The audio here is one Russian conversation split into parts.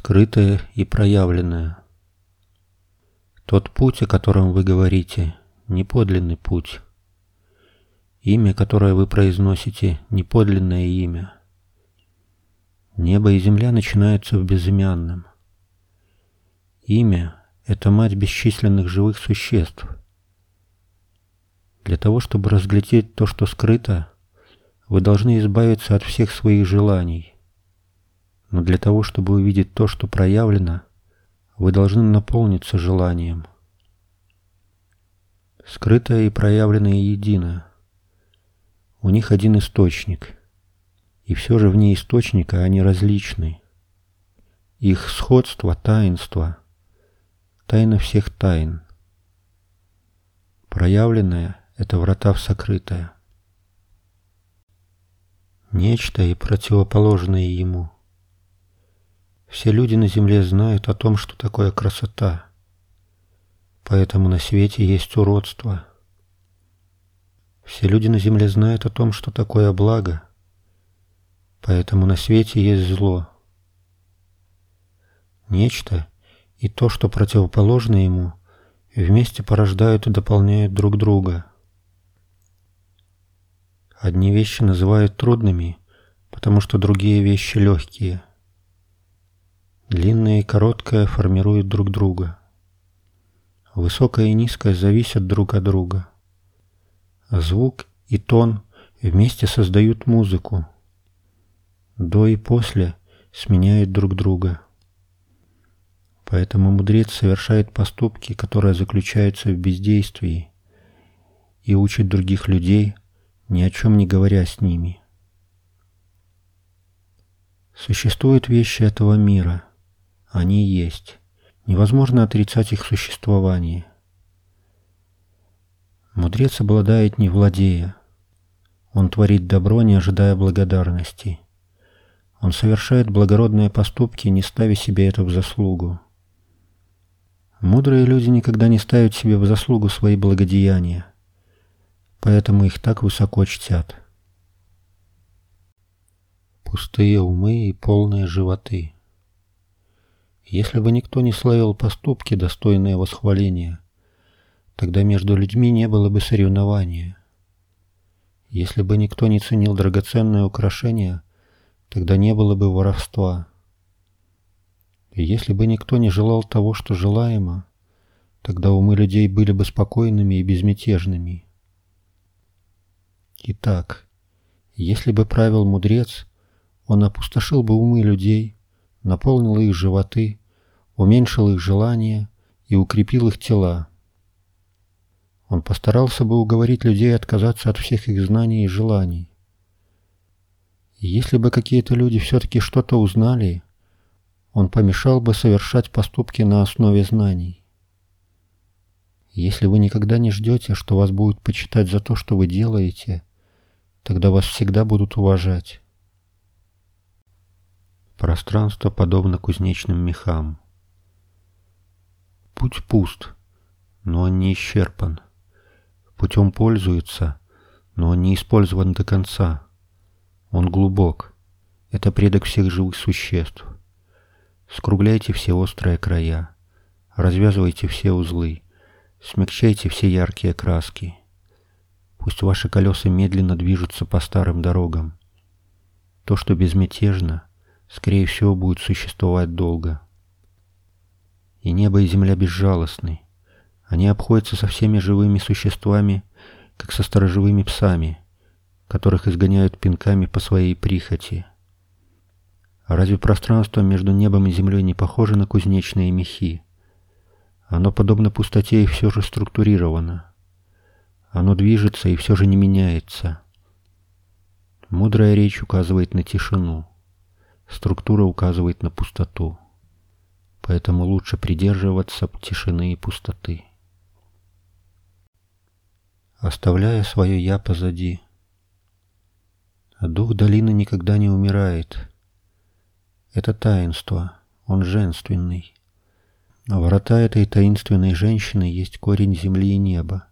скрытое и проявленное. Тот путь, о котором вы говорите, не подлинный путь. Имя, которое вы произносите, не подлинное имя. Небо и земля начинаются в безымянном. Имя — это мать бесчисленных живых существ. Для того, чтобы разглядеть то, что скрыто, вы должны избавиться от всех своих желаний. Но для того, чтобы увидеть то, что проявлено, вы должны наполниться желанием. Скрытое и проявленное едино. У них один источник. И все же вне источника они различны. Их сходство – таинство. Тайна всех тайн. Проявленное – это врата в сокрытое. Нечто и противоположное ему – все люди на земле знают о том, что такое красота. Поэтому на свете есть уродство. Все люди на земле знают о том, что такое благо. Поэтому на свете есть зло. Нечто и то, что противоположно ему, вместе порождают и дополняют друг друга. Одни вещи называют трудными, потому что другие вещи легкие – Длинное и короткое формируют друг друга. Высокое и низкое зависят друг от друга. Звук и тон вместе создают музыку. До и после сменяют друг друга. Поэтому мудрец совершает поступки, которые заключаются в бездействии, и учит других людей, ни о чем не говоря с ними. Существуют вещи этого мира – они есть. Невозможно отрицать их существование. Мудрец обладает не владея. Он творит добро, не ожидая благодарности. Он совершает благородные поступки, не ставя себе это в заслугу. Мудрые люди никогда не ставят себе в заслугу свои благодеяния, поэтому их так высоко чтят. Пустые умы и полные животы – если бы никто не славил поступки, достойные восхваления, тогда между людьми не было бы соревнования. Если бы никто не ценил драгоценные украшения, тогда не было бы воровства. И если бы никто не желал того, что желаемо, тогда умы людей были бы спокойными и безмятежными. Итак, если бы правил мудрец, он опустошил бы умы людей, наполнил их животы, уменьшил их желания и укрепил их тела. Он постарался бы уговорить людей отказаться от всех их знаний и желаний. И если бы какие-то люди все-таки что-то узнали, он помешал бы совершать поступки на основе знаний. Если вы никогда не ждете, что вас будут почитать за то, что вы делаете, тогда вас всегда будут уважать. Пространство подобно кузнечным мехам. Путь пуст, но он не исчерпан. Путем пользуются, но он не использован до конца. Он глубок. Это предок всех живых существ. Скругляйте все острые края, развязывайте все узлы, смягчайте все яркие краски. Пусть ваши колеса медленно движутся по старым дорогам. То, что безмятежно, скорее всего, будет существовать долго. И небо и земля безжалостны. Они обходятся со всеми живыми существами, как со сторожевыми псами, которых изгоняют пинками по своей прихоти. А разве пространство между небом и землей не похоже на кузнечные мехи? Оно подобно пустоте и все же структурировано. Оно движется и все же не меняется. Мудрая речь указывает на тишину. Структура указывает на пустоту поэтому лучше придерживаться тишины и пустоты. Оставляя свое «я» позади. Дух долины никогда не умирает. Это таинство, он женственный. Врата этой таинственной женщины есть корень земли и неба.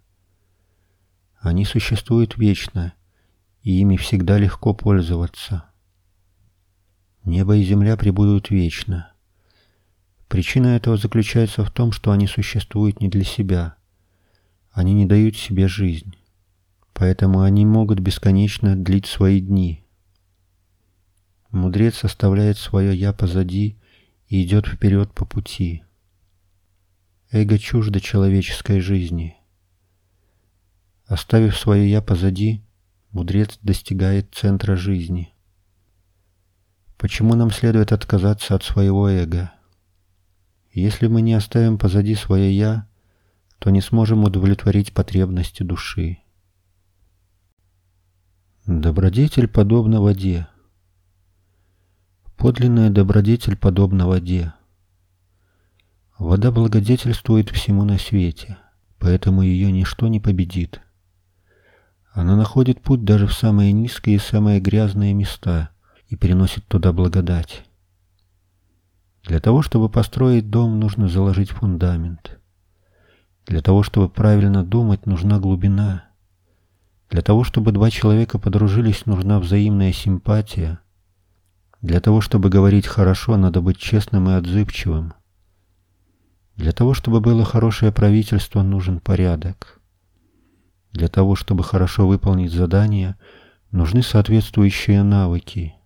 Они существуют вечно, и ими всегда легко пользоваться. Небо и земля пребудут вечно — Причина этого заключается в том, что они существуют не для себя. Они не дают себе жизнь. Поэтому они могут бесконечно длить свои дни. Мудрец оставляет свое «я» позади и идет вперед по пути. Эго чуждо человеческой жизни. Оставив свое «я» позади, мудрец достигает центра жизни. Почему нам следует отказаться от своего эго? Если мы не оставим позади свое «я», то не сможем удовлетворить потребности души. Добродетель подобна воде. Подлинная добродетель подобна воде. Вода благодетельствует всему на свете, поэтому ее ничто не победит. Она находит путь даже в самые низкие и самые грязные места и приносит туда благодать. Для того, чтобы построить дом, нужно заложить фундамент. Для того, чтобы правильно думать, нужна глубина. Для того, чтобы два человека подружились, нужна взаимная симпатия. Для того, чтобы говорить хорошо, надо быть честным и отзывчивым. Для того, чтобы было хорошее правительство, нужен порядок. Для того, чтобы хорошо выполнить задание, нужны соответствующие навыки.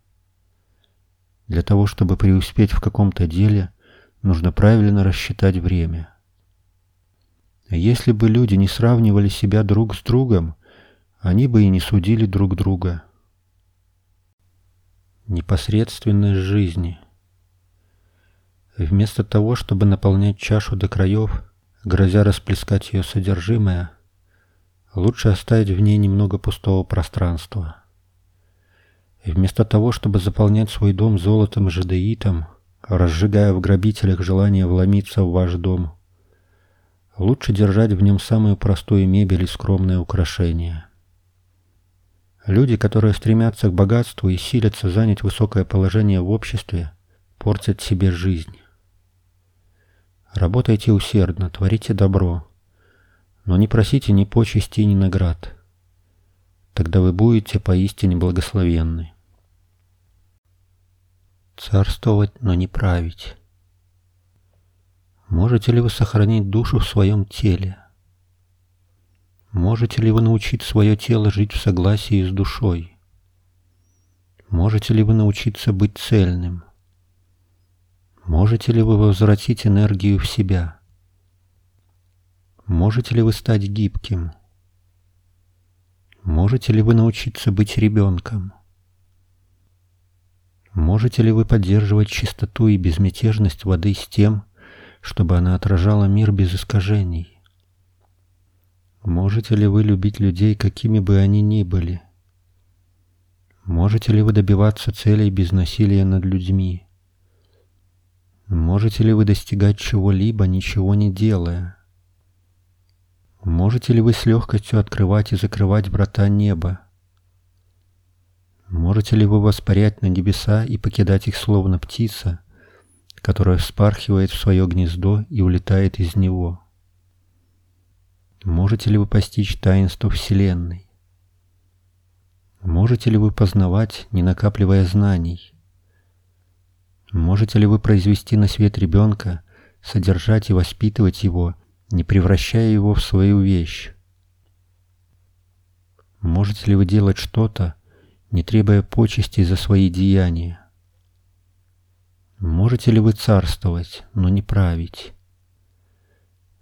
Для того, чтобы преуспеть в каком-то деле, нужно правильно рассчитать время. Если бы люди не сравнивали себя друг с другом, они бы и не судили друг друга. Непосредственность жизни. Вместо того, чтобы наполнять чашу до краев, грозя расплескать ее содержимое, лучше оставить в ней немного пустого пространства. Вместо того, чтобы заполнять свой дом золотом и жадеитом, разжигая в грабителях желание вломиться в ваш дом, лучше держать в нем самую простую мебель и скромное украшение – Люди, которые стремятся к богатству и силятся занять высокое положение в обществе, портят себе жизнь. Работайте усердно, творите добро, но не просите ни почести, ни наград. Тогда вы будете поистине благословенны. Царствовать, но не править. Можете ли вы сохранить душу в своем теле? Можете ли вы научить свое тело жить в согласии с душой? Можете ли вы научиться быть цельным? Можете ли вы возвратить энергию в себя? Можете ли вы стать гибким? Можете ли вы научиться быть ребенком? Можете ли вы поддерживать чистоту и безмятежность воды с тем, чтобы она отражала мир без искажений? Можете ли вы любить людей, какими бы они ни были? Можете ли вы добиваться целей без насилия над людьми? Можете ли вы достигать чего-либо, ничего не делая? Можете ли вы с легкостью открывать и закрывать врата неба? Можете ли вы воспарять на небеса и покидать их словно птица, которая вспархивает в свое гнездо и улетает из него? Можете ли вы постичь таинство Вселенной? Можете ли вы познавать, не накапливая знаний? Можете ли вы произвести на свет ребенка, содержать и воспитывать его, не превращая его в свою вещь? Можете ли вы делать что-то, не требуя почести за свои деяния? Можете ли вы царствовать, но не править?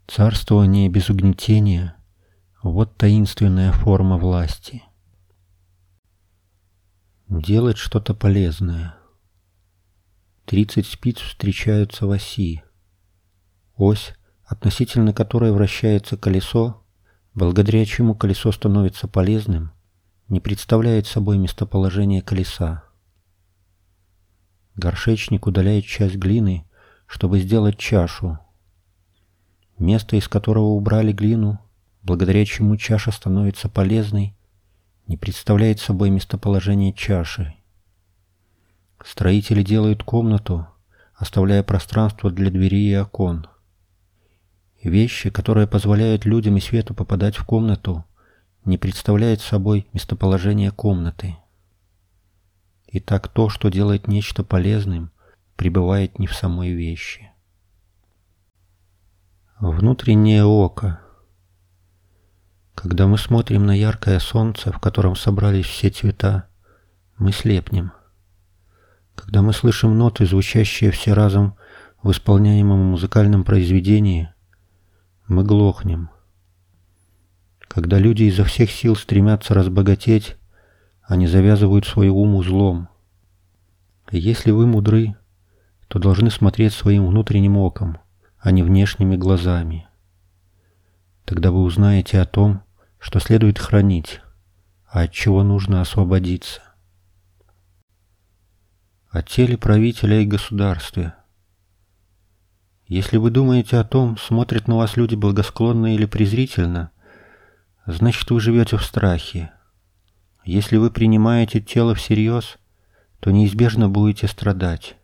Царствование без угнетения – вот таинственная форма власти. Делать что-то полезное. Тридцать спиц встречаются в оси. Ось, относительно которой вращается колесо, благодаря чему колесо становится полезным, не представляет собой местоположение колеса. Горшечник удаляет часть глины, чтобы сделать чашу, Место, из которого убрали глину, благодаря чему чаша становится полезной, не представляет собой местоположение чаши. Строители делают комнату, оставляя пространство для дверей и окон. Вещи, которые позволяют людям и свету попадать в комнату, не представляют собой местоположение комнаты. Итак, то, что делает нечто полезным, пребывает не в самой вещи. Внутреннее око. Когда мы смотрим на яркое солнце, в котором собрались все цвета, мы слепнем. Когда мы слышим ноты, звучащие все разом в исполняемом музыкальном произведении, мы глохнем. Когда люди изо всех сил стремятся разбогатеть, они завязывают свой ум узлом. И если вы мудры, то должны смотреть своим внутренним оком – а не внешними глазами. Тогда вы узнаете о том, что следует хранить, а от чего нужно освободиться. О теле правителя и государстве. Если вы думаете о том, смотрят на вас люди благосклонно или презрительно, значит вы живете в страхе. Если вы принимаете тело всерьез, то неизбежно будете страдать.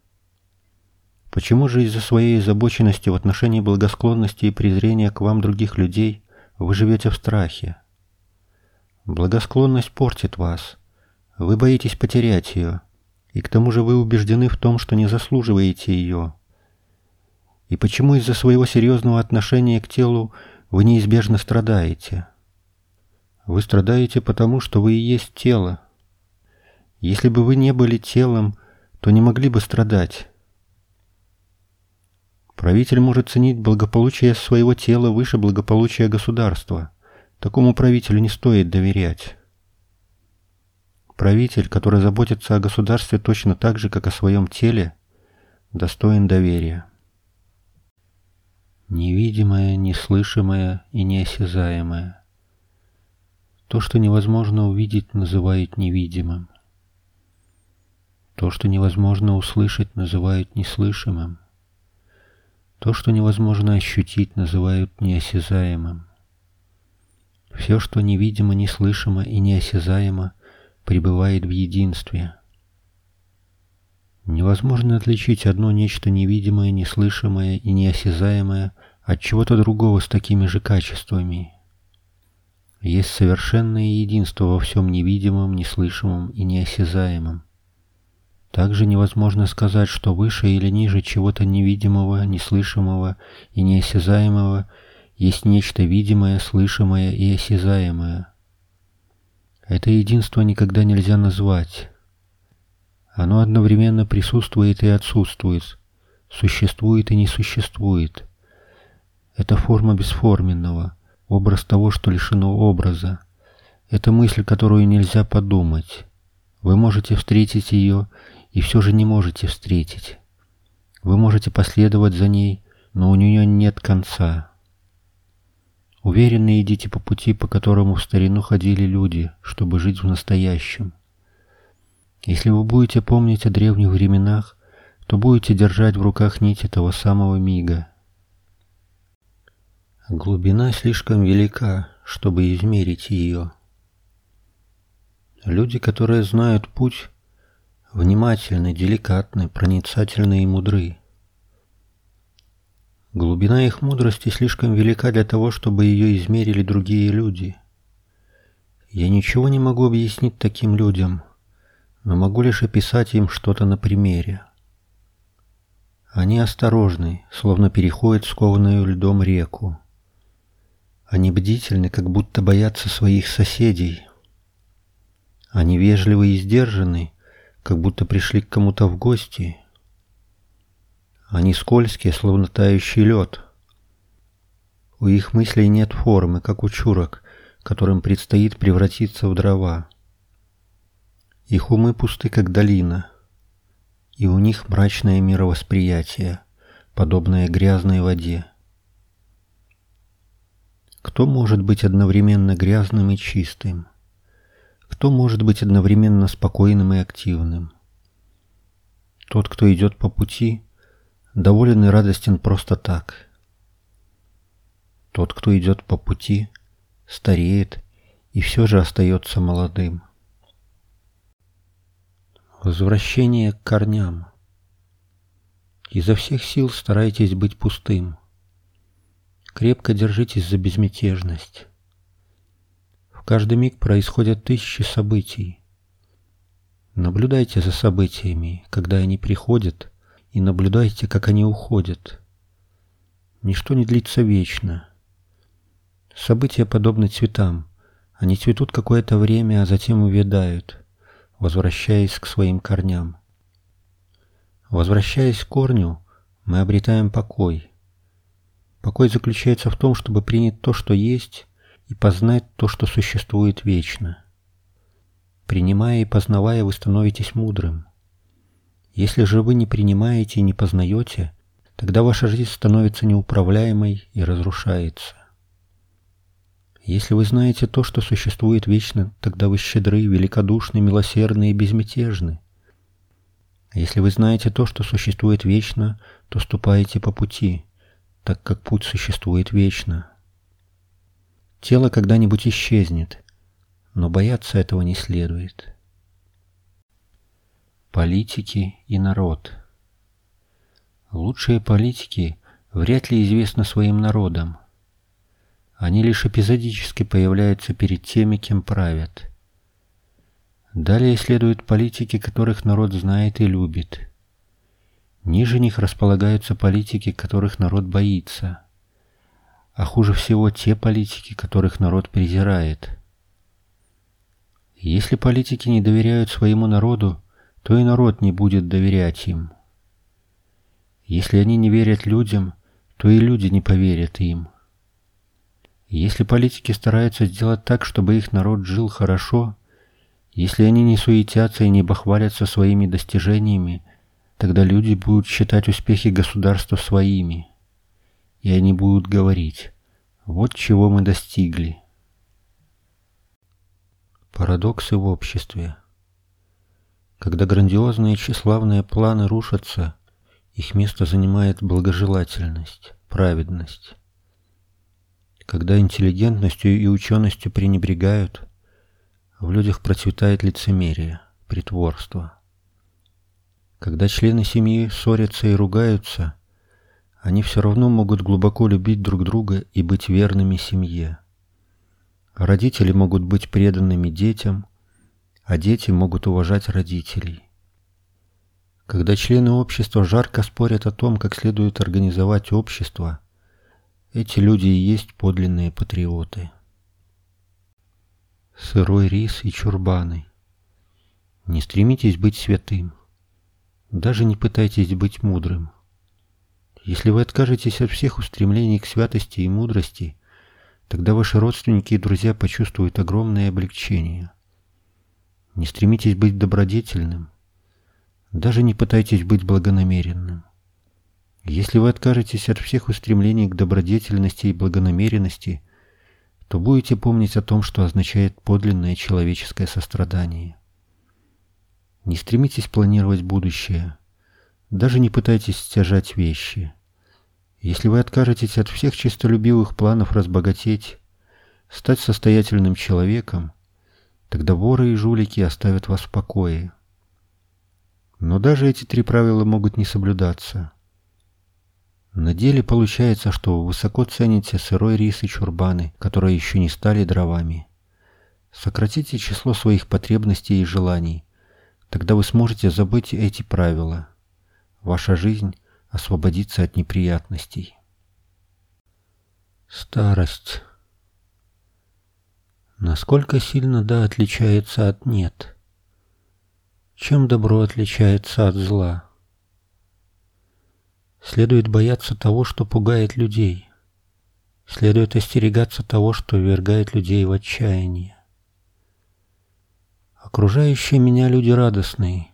Почему же из-за своей озабоченности в отношении благосклонности и презрения к вам других людей вы живете в страхе? Благосклонность портит вас. Вы боитесь потерять ее, и к тому же вы убеждены в том, что не заслуживаете ее. И почему из-за своего серьезного отношения к телу вы неизбежно страдаете? Вы страдаете потому, что вы и есть тело. Если бы вы не были телом, то не могли бы страдать. Правитель может ценить благополучие своего тела выше благополучия государства. Такому правителю не стоит доверять. Правитель, который заботится о государстве точно так же, как о своем теле, достоин доверия. Невидимое, неслышимое и неосязаемое. То, что невозможно увидеть, называют невидимым. То, что невозможно услышать, называют неслышимым. То, что невозможно ощутить, называют неосязаемым. Все, что невидимо, неслышимо и неосязаемо, пребывает в единстве. Невозможно отличить одно нечто невидимое, неслышимое и неосязаемое от чего-то другого с такими же качествами. Есть совершенное единство во всем невидимом, неслышимом и неосязаемом. Также невозможно сказать, что выше или ниже чего-то невидимого, неслышимого и неосязаемого есть нечто видимое, слышимое и осязаемое. Это единство никогда нельзя назвать. Оно одновременно присутствует и отсутствует, существует и не существует. Это форма бесформенного, образ того, что лишено образа. Это мысль, которую нельзя подумать. Вы можете встретить ее и все же не можете встретить. Вы можете последовать за ней, но у нее нет конца. Уверенно идите по пути, по которому в старину ходили люди, чтобы жить в настоящем. Если вы будете помнить о древних временах, то будете держать в руках нить этого самого мига. Глубина слишком велика, чтобы измерить ее. Люди, которые знают путь, внимательны, деликатны, проницательны и мудры. Глубина их мудрости слишком велика для того, чтобы ее измерили другие люди. Я ничего не могу объяснить таким людям, но могу лишь описать им что-то на примере. Они осторожны, словно переходят скованную льдом реку. Они бдительны, как будто боятся своих соседей. Они вежливы и сдержаны, как будто пришли к кому-то в гости. Они скользкие, словно тающий лед. У их мыслей нет формы, как у чурок, которым предстоит превратиться в дрова. Их умы пусты, как долина, и у них мрачное мировосприятие, подобное грязной воде. Кто может быть одновременно грязным и чистым? Кто может быть одновременно спокойным и активным? Тот, кто идет по пути, доволен и радостен просто так. Тот, кто идет по пути, стареет и все же остается молодым. Возвращение к корням. Изо всех сил старайтесь быть пустым. Крепко держитесь за безмятежность каждый миг происходят тысячи событий. Наблюдайте за событиями, когда они приходят, и наблюдайте, как они уходят. Ничто не длится вечно. События подобны цветам. Они цветут какое-то время, а затем увядают, возвращаясь к своим корням. Возвращаясь к корню, мы обретаем покой. Покой заключается в том, чтобы принять то, что есть, и познать то, что существует вечно. Принимая и познавая, вы становитесь мудрым. Если же вы не принимаете и не познаете, тогда ваша жизнь становится неуправляемой и разрушается. Если вы знаете то, что существует вечно, тогда вы щедры, великодушны, милосердны и безмятежны. Если вы знаете то, что существует вечно, то ступаете по пути, так как путь существует вечно. Тело когда-нибудь исчезнет, но бояться этого не следует. Политики и народ Лучшие политики вряд ли известны своим народам. Они лишь эпизодически появляются перед теми, кем правят. Далее следуют политики, которых народ знает и любит. Ниже них располагаются политики, которых народ боится. А хуже всего те политики, которых народ презирает. Если политики не доверяют своему народу, то и народ не будет доверять им. Если они не верят людям, то и люди не поверят им. Если политики стараются сделать так, чтобы их народ жил хорошо, если они не суетятся и не бахвалятся своими достижениями, тогда люди будут считать успехи государства своими. И они будут говорить, вот чего мы достигли. Парадоксы в обществе. Когда грандиозные и тщеславные планы рушатся, их место занимает благожелательность, праведность. Когда интеллигентностью и ученостью пренебрегают, в людях процветает лицемерие, притворство. Когда члены семьи ссорятся и ругаются, они все равно могут глубоко любить друг друга и быть верными семье. Родители могут быть преданными детям, а дети могут уважать родителей. Когда члены общества жарко спорят о том, как следует организовать общество, эти люди и есть подлинные патриоты сырой рис и чурбаны. Не стремитесь быть святым. Даже не пытайтесь быть мудрым. Если вы откажетесь от всех устремлений к святости и мудрости, тогда ваши родственники и друзья почувствуют огромное облегчение. Не стремитесь быть добродетельным. Даже не пытайтесь быть благонамеренным. Если вы откажетесь от всех устремлений к добродетельности и благонамеренности, то будете помнить о том, что означает подлинное человеческое сострадание. Не стремитесь планировать будущее. Даже не пытайтесь стяжать вещи. Если вы откажетесь от всех чистолюбивых планов разбогатеть, стать состоятельным человеком, тогда воры и жулики оставят вас в покое. Но даже эти три правила могут не соблюдаться – на деле получается, что вы высоко цените сырой рис и чурбаны, которые еще не стали дровами. Сократите число своих потребностей и желаний. Тогда вы сможете забыть эти правила. Ваша жизнь освободится от неприятностей. Старость. Насколько сильно «да» отличается от «нет»? Чем добро отличается от зла? Следует бояться того, что пугает людей. Следует остерегаться того, что ввергает людей в отчаяние. Окружающие меня люди радостные,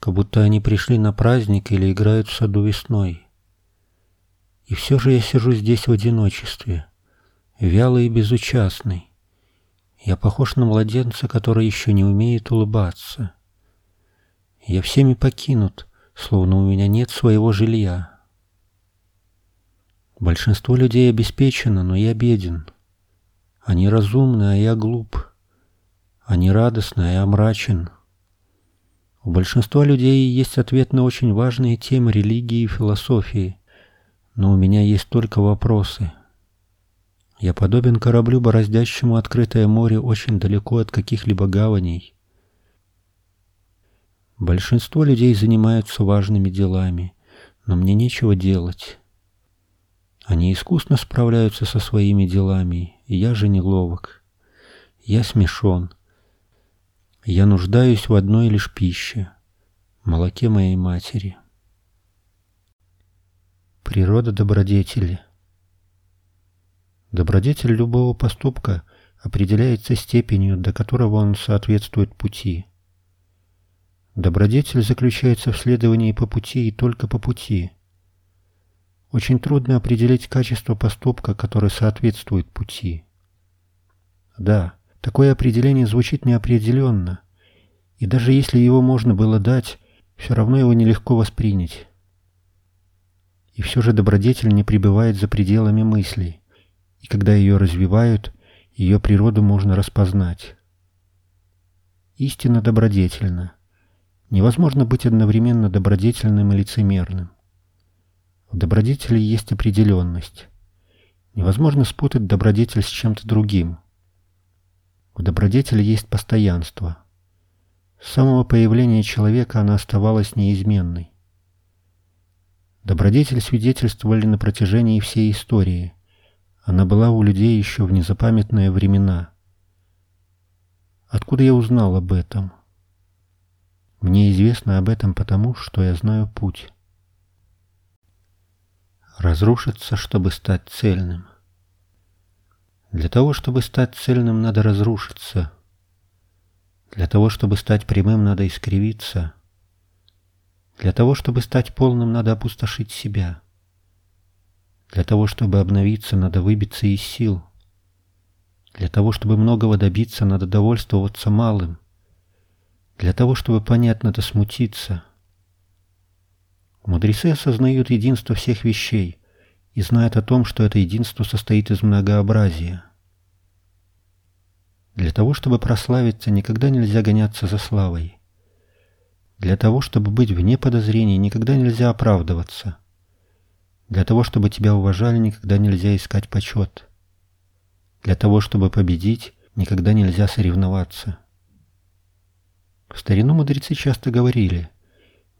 как будто они пришли на праздник или играют в саду весной. И все же я сижу здесь в одиночестве, вялый и безучастный. Я похож на младенца, который еще не умеет улыбаться. Я всеми покинут, словно у меня нет своего жилья. Большинство людей обеспечено, но я беден. Они разумны, а я глуп. Они радостны, а я мрачен. У большинства людей есть ответ на очень важные темы религии и философии, но у меня есть только вопросы. Я подобен кораблю, бороздящему открытое море очень далеко от каких-либо гаваней. Большинство людей занимаются важными делами, но мне нечего делать. Они искусно справляются со своими делами, я же неловок. Я смешон. Я нуждаюсь в одной лишь пище — молоке моей матери. Природа добродетели Добродетель любого поступка определяется степенью, до которого он соответствует пути. Добродетель заключается в следовании по пути и только по пути. Очень трудно определить качество поступка, который соответствует пути. Да, такое определение звучит неопределенно, и даже если его можно было дать, все равно его нелегко воспринять. И все же добродетель не пребывает за пределами мыслей, и когда ее развивают, ее природу можно распознать. Истина добродетельна. Невозможно быть одновременно добродетельным и лицемерным. В добродетели есть определенность. Невозможно спутать добродетель с чем-то другим. В добродетели есть постоянство. С самого появления человека она оставалась неизменной. Добродетель свидетельствовали на протяжении всей истории. Она была у людей еще в незапамятные времена. Откуда я узнал об этом? Мне известно об этом потому, что я знаю путь. Разрушиться, чтобы стать цельным. Для того, чтобы стать цельным, надо разрушиться. Для того, чтобы стать прямым, надо искривиться. Для того, чтобы стать полным, надо опустошить себя. Для того, чтобы обновиться, надо выбиться из сил. Для того, чтобы многого добиться, надо довольствоваться малым. Для того, чтобы понять, надо смутиться. Мудрецы осознают единство всех вещей и знают о том, что это единство состоит из многообразия. Для того, чтобы прославиться, никогда нельзя гоняться за славой. Для того, чтобы быть вне подозрений, никогда нельзя оправдываться. Для того, чтобы тебя уважали, никогда нельзя искать почет. Для того, чтобы победить, никогда нельзя соревноваться. В старину мудрецы часто говорили,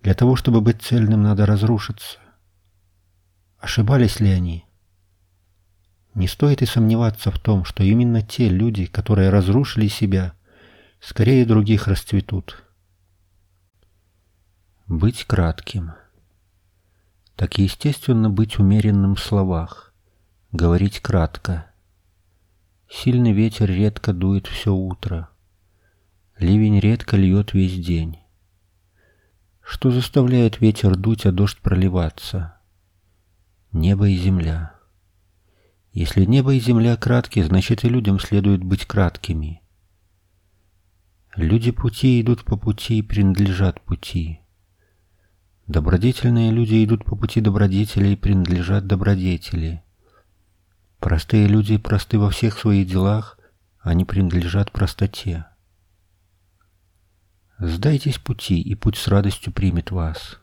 для того, чтобы быть цельным, надо разрушиться. Ошибались ли они? Не стоит и сомневаться в том, что именно те люди, которые разрушили себя, скорее других расцветут. Быть кратким. Так естественно быть умеренным в словах, говорить кратко. Сильный ветер редко дует все утро. Ливень редко льет весь день. Что заставляет ветер дуть, а дождь проливаться? Небо и земля. Если небо и земля краткие, значит и людям следует быть краткими. Люди пути идут по пути и принадлежат пути. Добродетельные люди идут по пути добродетелей и принадлежат добродетели. Простые люди просты во всех своих делах, они принадлежат простоте. Сдайтесь пути, и путь с радостью примет вас.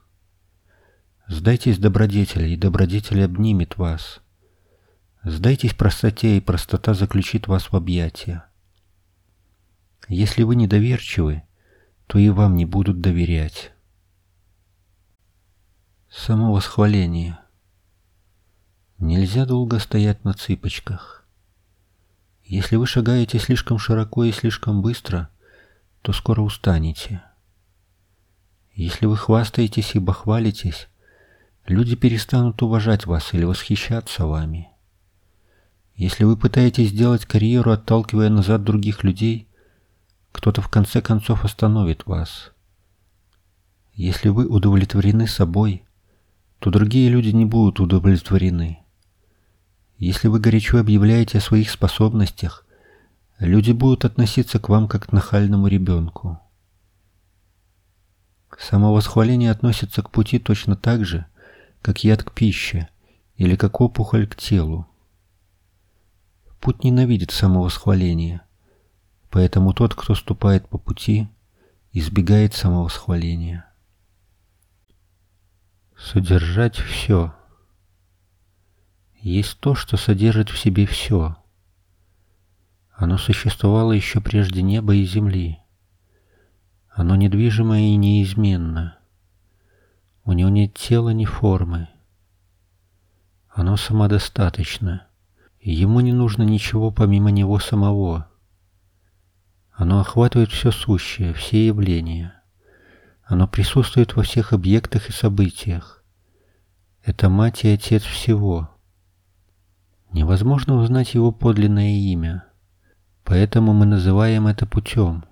Сдайтесь добродетели, и добродетель обнимет вас. Сдайтесь простоте, и простота заключит вас в объятия. Если вы недоверчивы, то и вам не будут доверять. Самовосхваление. Нельзя долго стоять на цыпочках. Если вы шагаете слишком широко и слишком быстро – то скоро устанете. Если вы хвастаетесь и бахвалитесь, люди перестанут уважать вас или восхищаться вами. Если вы пытаетесь сделать карьеру, отталкивая назад других людей, кто-то в конце концов остановит вас. Если вы удовлетворены собой, то другие люди не будут удовлетворены. Если вы горячо объявляете о своих способностях, люди будут относиться к вам как к нахальному ребенку. Самовосхваление относится к пути точно так же, как яд к пище или как опухоль к телу. Путь ненавидит самовосхваление, поэтому тот, кто ступает по пути, избегает самовосхваления. Содержать все. Есть то, что содержит в себе все – оно существовало еще прежде неба и земли. Оно недвижимо и неизменно. У него нет тела ни формы. Оно самодостаточно. Ему не нужно ничего помимо него самого. Оно охватывает все сущее, все явления. Оно присутствует во всех объектах и событиях. Это мать и отец всего. Невозможно узнать его подлинное имя, поэтому мы называем это путем.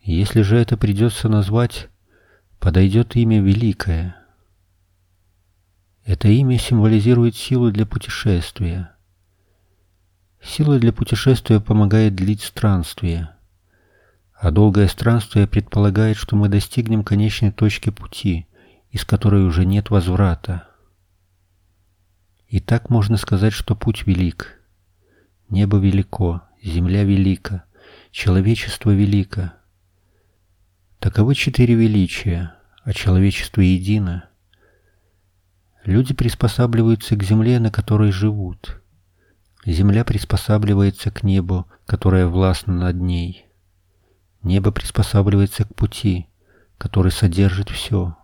Если же это придется назвать, подойдет имя Великое. Это имя символизирует силу для путешествия. Сила для путешествия помогает длить странствие, а долгое странствие предполагает, что мы достигнем конечной точки пути, из которой уже нет возврата. И так можно сказать, что путь велик. Небо велико, земля велика, человечество велико. Таковы четыре величия, а человечество едино. Люди приспосабливаются к земле, на которой живут. Земля приспосабливается к небу, которое властно над ней. Небо приспосабливается к пути, который содержит все.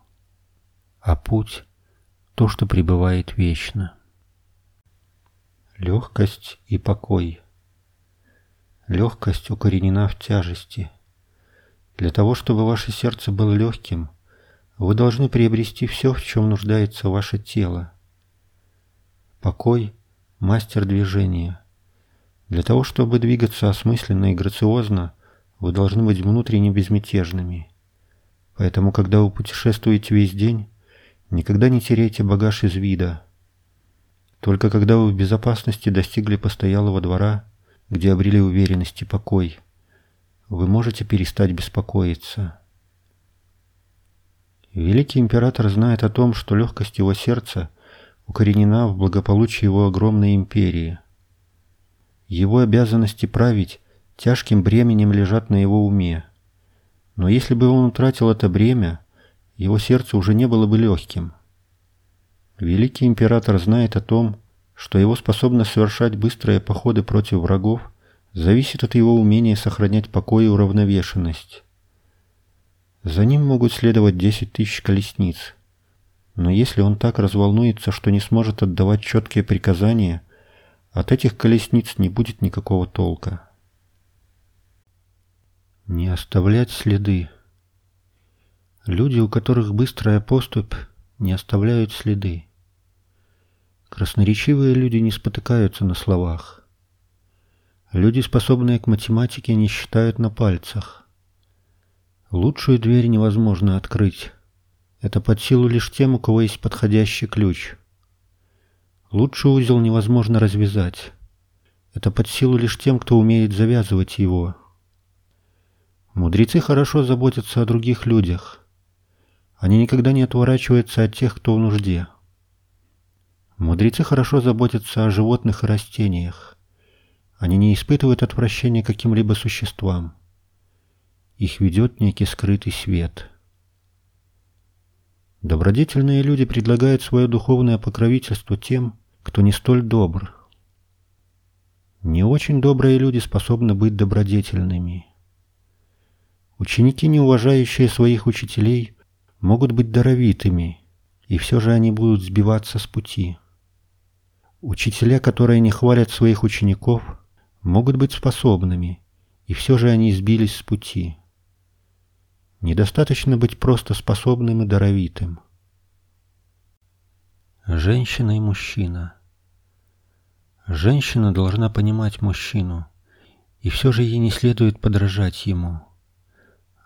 А путь — то, что пребывает вечно легкость и покой. Легкость укоренена в тяжести. Для того, чтобы ваше сердце было легким, вы должны приобрести все, в чем нуждается ваше тело. Покой – мастер движения. Для того, чтобы двигаться осмысленно и грациозно, вы должны быть внутренне безмятежными. Поэтому, когда вы путешествуете весь день, никогда не теряйте багаж из вида – только когда вы в безопасности достигли постоялого двора, где обрели уверенность и покой, вы можете перестать беспокоиться. Великий император знает о том, что легкость его сердца укоренена в благополучии его огромной империи. Его обязанности править тяжким бременем лежат на его уме. Но если бы он утратил это бремя, его сердце уже не было бы легким. Великий император знает о том, что его способность совершать быстрые походы против врагов зависит от его умения сохранять покой и уравновешенность. За ним могут следовать 10 тысяч колесниц. Но если он так разволнуется, что не сможет отдавать четкие приказания, от этих колесниц не будет никакого толка. Не оставлять следы. Люди, у которых быстрая поступь, не оставляют следы. Красноречивые люди не спотыкаются на словах. Люди, способные к математике, не считают на пальцах. Лучшую дверь невозможно открыть. Это под силу лишь тем, у кого есть подходящий ключ. Лучший узел невозможно развязать. Это под силу лишь тем, кто умеет завязывать его. Мудрецы хорошо заботятся о других людях. Они никогда не отворачиваются от тех, кто в нужде. Мудрецы хорошо заботятся о животных и растениях. Они не испытывают отвращения каким-либо существам. Их ведет некий скрытый свет. Добродетельные люди предлагают свое духовное покровительство тем, кто не столь добр. Не очень добрые люди способны быть добродетельными. Ученики, не уважающие своих учителей, могут быть даровитыми, и все же они будут сбиваться с пути. Учителя, которые не хвалят своих учеников, могут быть способными, и все же они сбились с пути. Недостаточно быть просто способным и даровитым. Женщина и мужчина. Женщина должна понимать мужчину, и все же ей не следует подражать ему.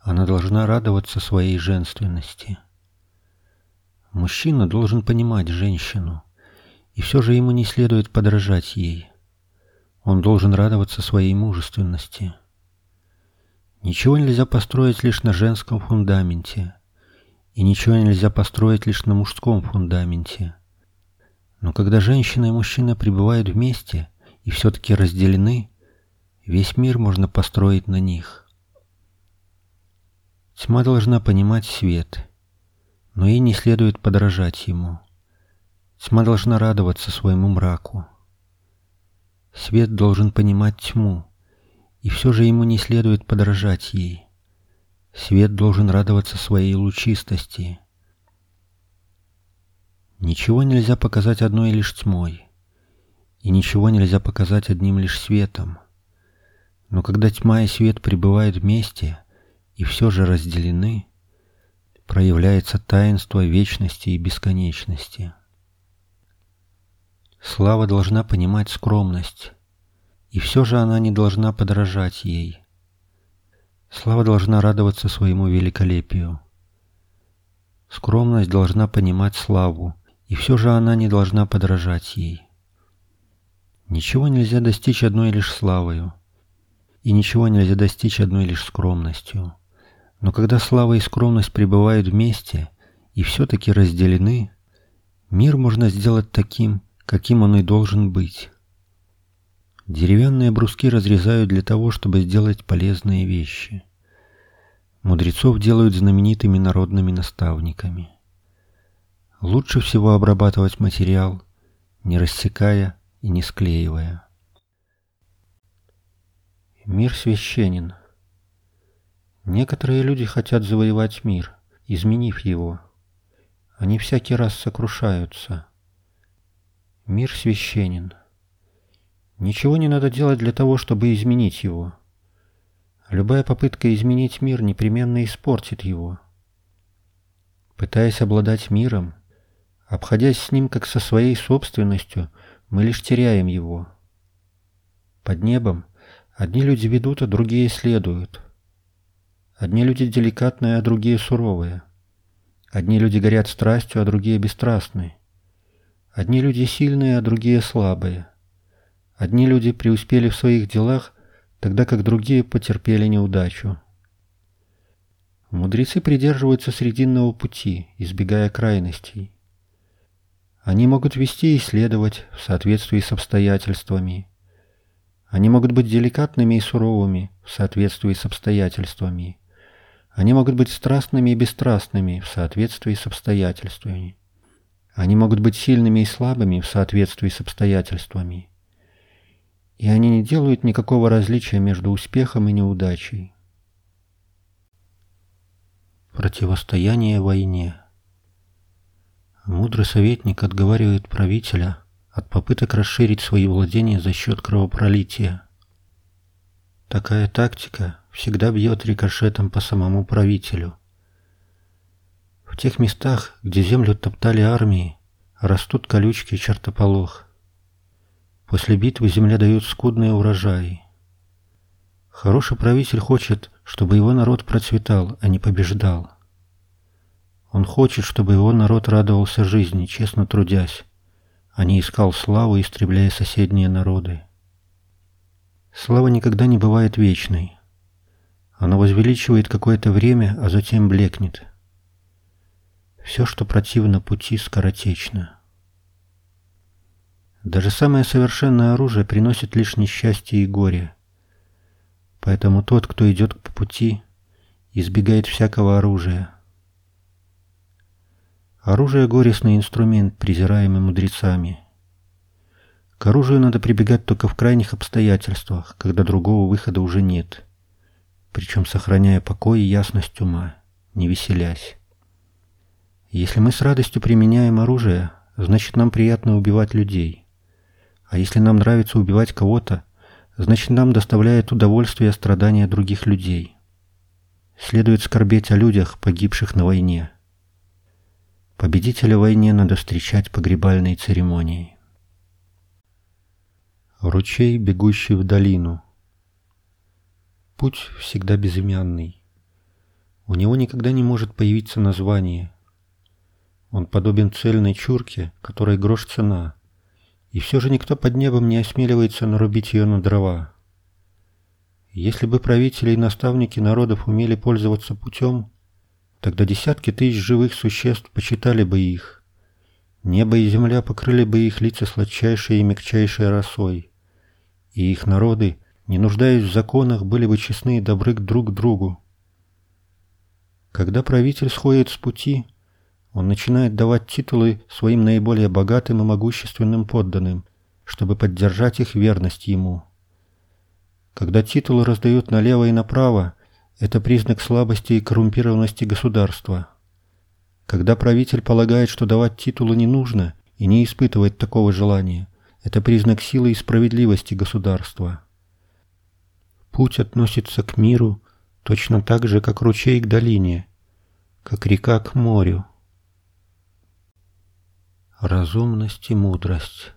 Она должна радоваться своей женственности. Мужчина должен понимать женщину – и все же ему не следует подражать ей. Он должен радоваться своей мужественности. Ничего нельзя построить лишь на женском фундаменте, и ничего нельзя построить лишь на мужском фундаменте. Но когда женщина и мужчина пребывают вместе и все-таки разделены, весь мир можно построить на них. Тьма должна понимать свет, но ей не следует подражать ему. Тьма должна радоваться своему мраку. Свет должен понимать тьму, и все же ему не следует подражать ей. Свет должен радоваться своей лучистости. Ничего нельзя показать одной лишь тьмой, и ничего нельзя показать одним лишь светом. Но когда тьма и свет пребывают вместе и все же разделены, проявляется таинство вечности и бесконечности. Слава должна понимать скромность, и все же она не должна подражать ей. Слава должна радоваться своему великолепию. Скромность должна понимать славу, и все же она не должна подражать ей. Ничего нельзя достичь одной лишь славою, и ничего нельзя достичь одной лишь скромностью. Но когда слава и скромность пребывают вместе и все-таки разделены, мир можно сделать таким, каким он и должен быть. Деревянные бруски разрезают для того, чтобы сделать полезные вещи. Мудрецов делают знаменитыми народными наставниками. Лучше всего обрабатывать материал, не рассекая и не склеивая. Мир священен. Некоторые люди хотят завоевать мир, изменив его. Они всякий раз сокрушаются. Мир священен. Ничего не надо делать для того, чтобы изменить его. Любая попытка изменить мир непременно испортит его. Пытаясь обладать миром, Обходясь с ним как со своей собственностью, мы лишь теряем его. Под небом одни люди ведут, а другие следуют. Одни люди деликатные, а другие суровые. Одни люди горят страстью, а другие бесстрастны. Одни люди сильные, а другие слабые. Одни люди преуспели в своих делах, тогда как другие потерпели неудачу. Мудрецы придерживаются срединного пути, избегая крайностей. Они могут вести и исследовать в соответствии с обстоятельствами. Они могут быть деликатными и суровыми в соответствии с обстоятельствами. Они могут быть страстными и бесстрастными в соответствии с обстоятельствами. Они могут быть сильными и слабыми в соответствии с обстоятельствами. И они не делают никакого различия между успехом и неудачей. Противостояние войне Мудрый советник отговаривает правителя от попыток расширить свои владения за счет кровопролития. Такая тактика всегда бьет рикошетом по самому правителю. В тех местах, где землю топтали армии, растут колючки и чертополох. После битвы земля дает скудные урожаи. Хороший правитель хочет, чтобы его народ процветал, а не побеждал. Он хочет, чтобы его народ радовался жизни, честно трудясь, а не искал славу, истребляя соседние народы. Слава никогда не бывает вечной. Она возвеличивает какое-то время, а затем блекнет. Все, что противно пути, скоротечно. Даже самое совершенное оружие приносит лишь несчастье и горе. Поэтому тот, кто идет по пути, избегает всякого оружия – Оружие – горестный инструмент, презираемый мудрецами. К оружию надо прибегать только в крайних обстоятельствах, когда другого выхода уже нет, причем сохраняя покой и ясность ума, не веселясь. Если мы с радостью применяем оружие, значит нам приятно убивать людей. А если нам нравится убивать кого-то, значит нам доставляет удовольствие страдания других людей. Следует скорбеть о людях, погибших на войне. Победителя войне надо встречать погребальной церемонией. Ручей, бегущий в долину. Путь всегда безымянный. У него никогда не может появиться название. Он подобен цельной чурке, которой грош цена, и все же никто под небом не осмеливается нарубить ее на дрова. Если бы правители и наставники народов умели пользоваться путем, Тогда десятки тысяч живых существ почитали бы их. Небо и земля покрыли бы их лица сладчайшей и мягчайшей росой. И их народы, не нуждаясь в законах, были бы честны и добры друг к другу. Когда правитель сходит с пути, он начинает давать титулы своим наиболее богатым и могущественным подданным, чтобы поддержать их верность ему. Когда титулы раздают налево и направо, это признак слабости и коррумпированности государства. Когда правитель полагает, что давать титулы не нужно и не испытывает такого желания, это признак силы и справедливости государства. Путь относится к миру точно так же, как ручей к долине, как река к морю. Разумность и мудрость.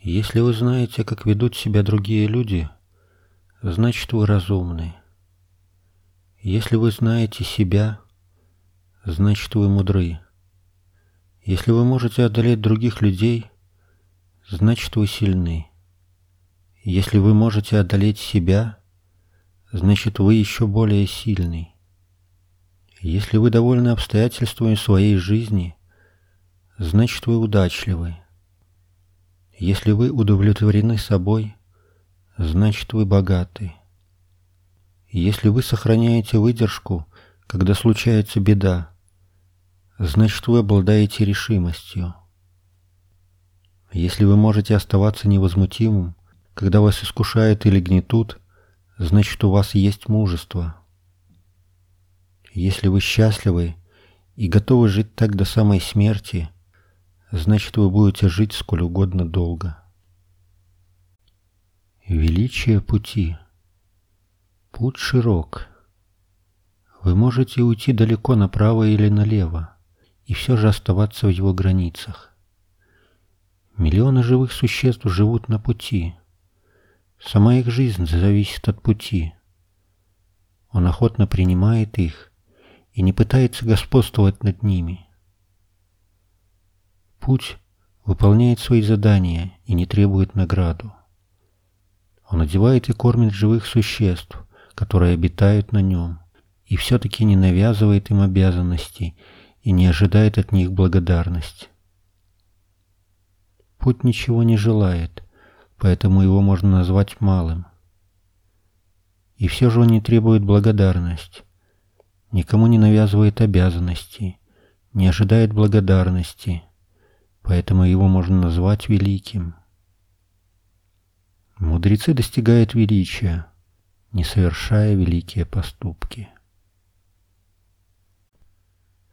Если вы знаете, как ведут себя другие люди, значит вы разумны. Если вы знаете себя, значит вы мудры. Если вы можете одолеть других людей, значит вы сильны. Если вы можете одолеть себя, значит вы еще более сильный. Если вы довольны обстоятельствами своей жизни, значит вы удачливы. Если вы удовлетворены собой, значит вы богаты. Если вы сохраняете выдержку, когда случается беда, значит вы обладаете решимостью. Если вы можете оставаться невозмутимым, когда вас искушают или гнетут, значит у вас есть мужество. Если вы счастливы и готовы жить так до самой смерти, значит вы будете жить сколь угодно долго. Величие пути. Путь широк. Вы можете уйти далеко направо или налево, и все же оставаться в его границах. Миллионы живых существ живут на пути. Сама их жизнь зависит от пути. Он охотно принимает их и не пытается господствовать над ними. Путь выполняет свои задания и не требует награду. Он одевает и кормит живых существ, которые обитают на нем, и все-таки не навязывает им обязанностей и не ожидает от них благодарность. Путь ничего не желает, поэтому его можно назвать малым. И все же он не требует благодарность, никому не навязывает обязанностей, не ожидает благодарности, поэтому его можно назвать великим. Мудрецы достигают величия, не совершая великие поступки.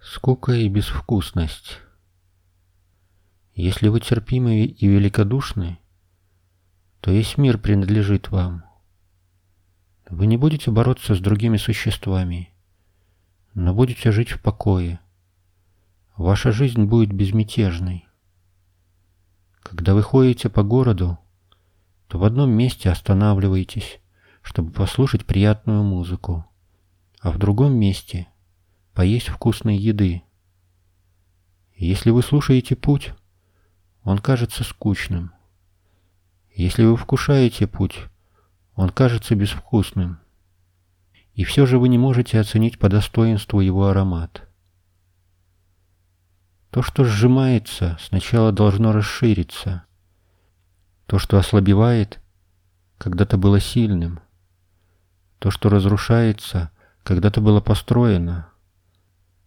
Скука и безвкусность. Если вы терпимы и великодушны, то весь мир принадлежит вам. Вы не будете бороться с другими существами, но будете жить в покое. Ваша жизнь будет безмятежной. Когда вы ходите по городу, то в одном месте останавливаетесь, чтобы послушать приятную музыку, а в другом месте поесть вкусной еды. Если вы слушаете путь, он кажется скучным. Если вы вкушаете путь, он кажется безвкусным. И все же вы не можете оценить по достоинству его аромат. То, что сжимается, сначала должно расшириться – то, что ослабевает, когда-то было сильным. То, что разрушается, когда-то было построено.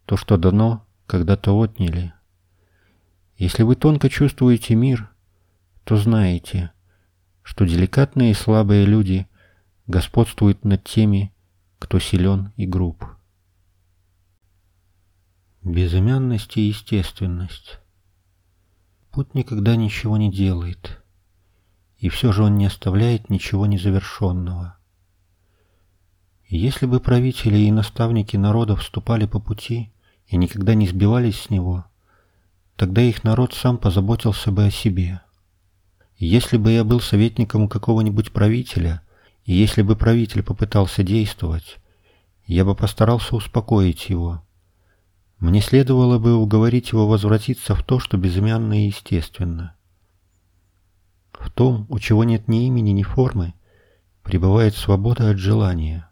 То, что дано, когда-то отняли. Если вы тонко чувствуете мир, то знаете, что деликатные и слабые люди господствуют над теми, кто силен и груб. Безымянность и естественность. Путь никогда ничего не делает и все же он не оставляет ничего незавершенного. Если бы правители и наставники народа вступали по пути и никогда не сбивались с него, тогда их народ сам позаботился бы о себе. Если бы я был советником какого-нибудь правителя, и если бы правитель попытался действовать, я бы постарался успокоить его. Мне следовало бы уговорить его возвратиться в то, что безымянно и естественно. В том, у чего нет ни имени, ни формы, пребывает свобода от желания.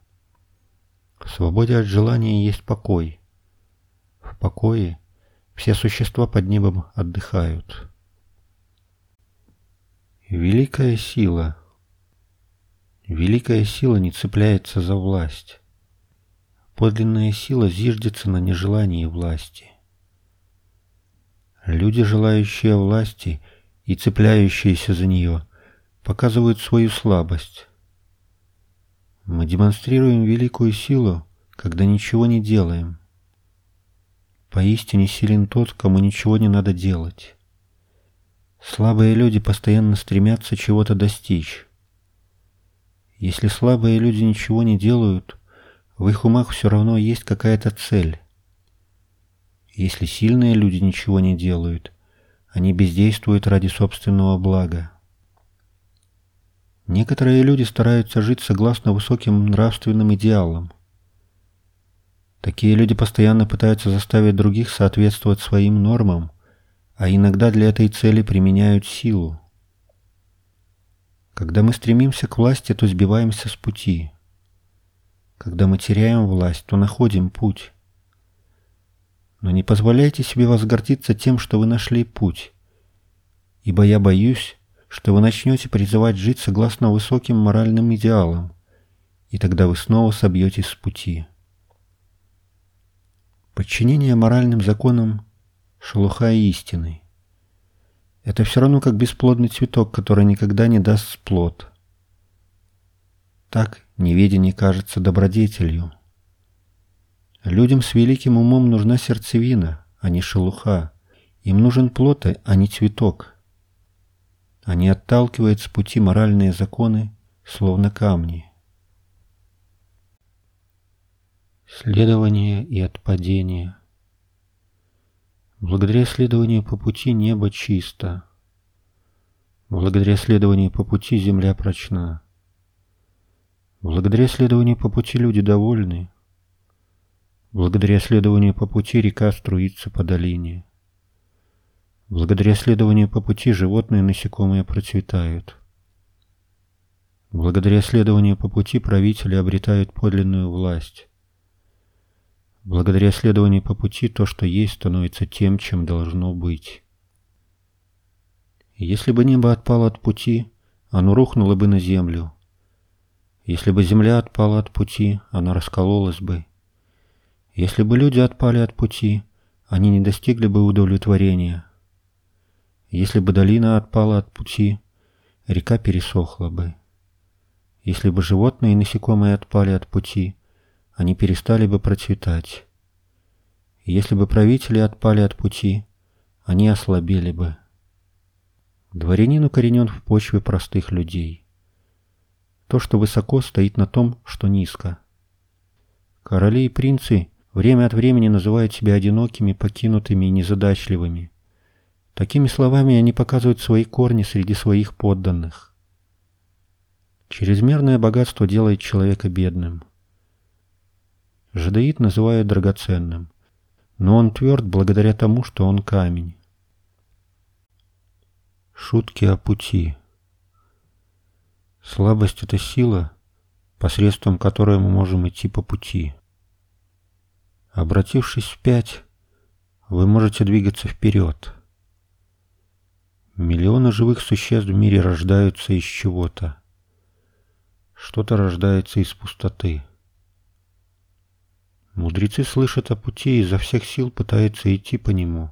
В свободе от желания есть покой. В покое все существа под небом отдыхают. Великая сила. Великая сила не цепляется за власть. Подлинная сила зиждется на нежелании власти. Люди, желающие власти – и цепляющиеся за нее показывают свою слабость. Мы демонстрируем великую силу, когда ничего не делаем. Поистине силен тот, кому ничего не надо делать. Слабые люди постоянно стремятся чего-то достичь. Если слабые люди ничего не делают, в их умах все равно есть какая-то цель. Если сильные люди ничего не делают, они бездействуют ради собственного блага. Некоторые люди стараются жить согласно высоким нравственным идеалам. Такие люди постоянно пытаются заставить других соответствовать своим нормам, а иногда для этой цели применяют силу. Когда мы стремимся к власти, то сбиваемся с пути. Когда мы теряем власть, то находим путь. Но не позволяйте себе возгордиться тем, что вы нашли путь, ибо я боюсь, что вы начнете призывать жить согласно высоким моральным идеалам, и тогда вы снова собьетесь с пути. Подчинение моральным законам – шелуха истины. Это все равно как бесплодный цветок, который никогда не даст плод. Так неведение кажется добродетелью. Людям с великим умом нужна сердцевина, а не шелуха. Им нужен плод, а не цветок. Они отталкивают с пути моральные законы, словно камни. Следование и отпадение. Благодаря следованию по пути небо чисто. Благодаря следованию по пути земля прочна. Благодаря следованию по пути люди довольны. Благодаря следованию по пути река струится по долине. Благодаря следованию по пути животные и насекомые процветают. Благодаря следованию по пути правители обретают подлинную власть. Благодаря следованию по пути то, что есть, становится тем, чем должно быть. Если бы небо отпало от пути, оно рухнуло бы на землю. Если бы земля отпала от пути, она раскололась бы. Если бы люди отпали от пути, они не достигли бы удовлетворения. Если бы долина отпала от пути, река пересохла бы. Если бы животные и насекомые отпали от пути, они перестали бы процветать. Если бы правители отпали от пути, они ослабели бы. Дворянин укоренен в почве простых людей. То, что высоко, стоит на том, что низко. Короли и принцы Время от времени называют себя одинокими, покинутыми и незадачливыми. Такими словами они показывают свои корни среди своих подданных. Чрезмерное богатство делает человека бедным. Жадеид называют драгоценным, но он тверд благодаря тому, что он камень. Шутки о пути. Слабость — это сила, посредством которой мы можем идти по пути. Обратившись вспять, вы можете двигаться вперед. Миллионы живых существ в мире рождаются из чего-то. Что-то рождается из пустоты. Мудрецы слышат о пути и изо всех сил пытаются идти по нему.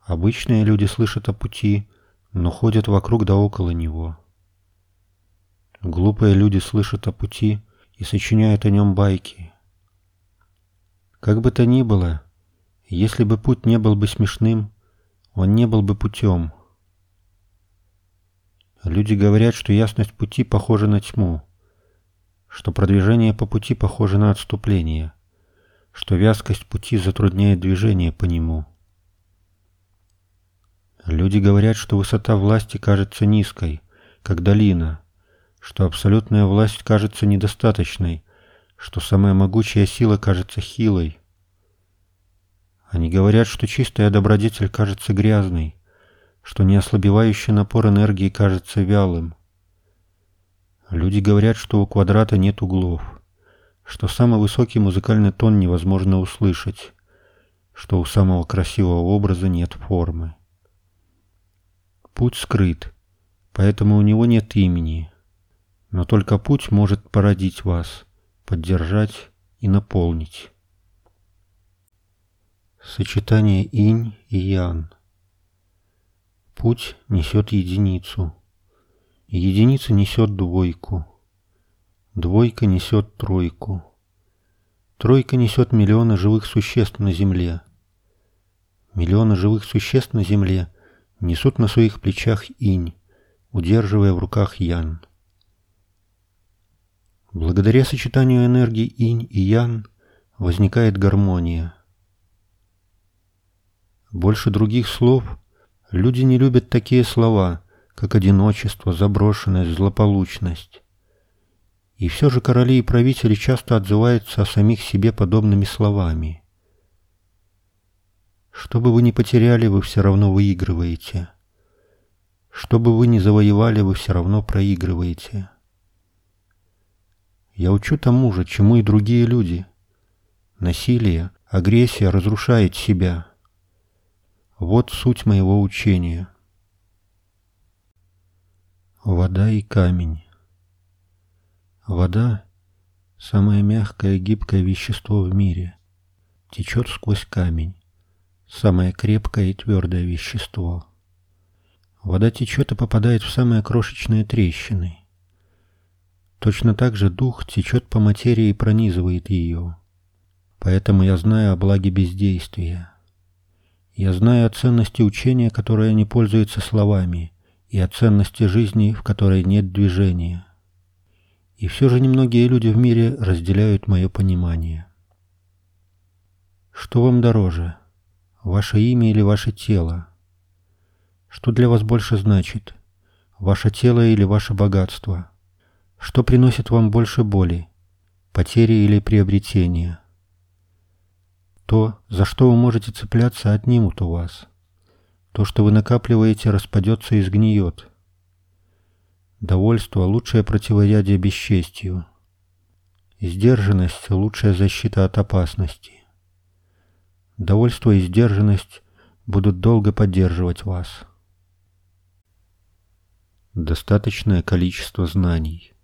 Обычные люди слышат о пути, но ходят вокруг да около него. Глупые люди слышат о пути и сочиняют о нем байки. Как бы то ни было, если бы путь не был бы смешным, он не был бы путем. Люди говорят, что ясность пути похожа на тьму, что продвижение по пути похоже на отступление, что вязкость пути затрудняет движение по нему. Люди говорят, что высота власти кажется низкой, как долина, что абсолютная власть кажется недостаточной, что самая могучая сила кажется хилой. Они говорят, что чистая добродетель кажется грязной, что неослабевающий напор энергии кажется вялым. Люди говорят, что у квадрата нет углов, что самый высокий музыкальный тон невозможно услышать, что у самого красивого образа нет формы. Путь скрыт, поэтому у него нет имени, но только путь может породить вас — поддержать и наполнить. Сочетание инь и ян. Путь несет единицу. Единица несет двойку. Двойка несет тройку. Тройка несет миллионы живых существ на Земле. Миллионы живых существ на Земле несут на своих плечах инь, удерживая в руках ян. Благодаря сочетанию энергии инь и ян возникает гармония. Больше других слов люди не любят такие слова, как одиночество, заброшенность, злополучность. И все же короли и правители часто отзываются о самих себе подобными словами. Что бы вы ни потеряли, вы все равно выигрываете. Что бы вы ни завоевали, вы все равно проигрываете. Я учу тому же, чему и другие люди. Насилие, агрессия разрушает себя. Вот суть моего учения. Вода и камень. Вода – самое мягкое и гибкое вещество в мире. Течет сквозь камень. Самое крепкое и твердое вещество. Вода течет и попадает в самые крошечные трещины. Точно так же дух течет по материи и пронизывает ее. Поэтому я знаю о благе бездействия. Я знаю о ценности учения, которое не пользуется словами, и о ценности жизни, в которой нет движения. И все же немногие люди в мире разделяют мое понимание. Что вам дороже, ваше имя или ваше тело? Что для вас больше значит, ваше тело или ваше богатство? Что приносит вам больше боли, потери или приобретения? То, за что вы можете цепляться, отнимут у вас. То, что вы накапливаете, распадется и сгниет. Довольство – лучшее противоядие бесчестию. Сдержанность – лучшая защита от опасности. Довольство и сдержанность будут долго поддерживать вас. Достаточное количество знаний.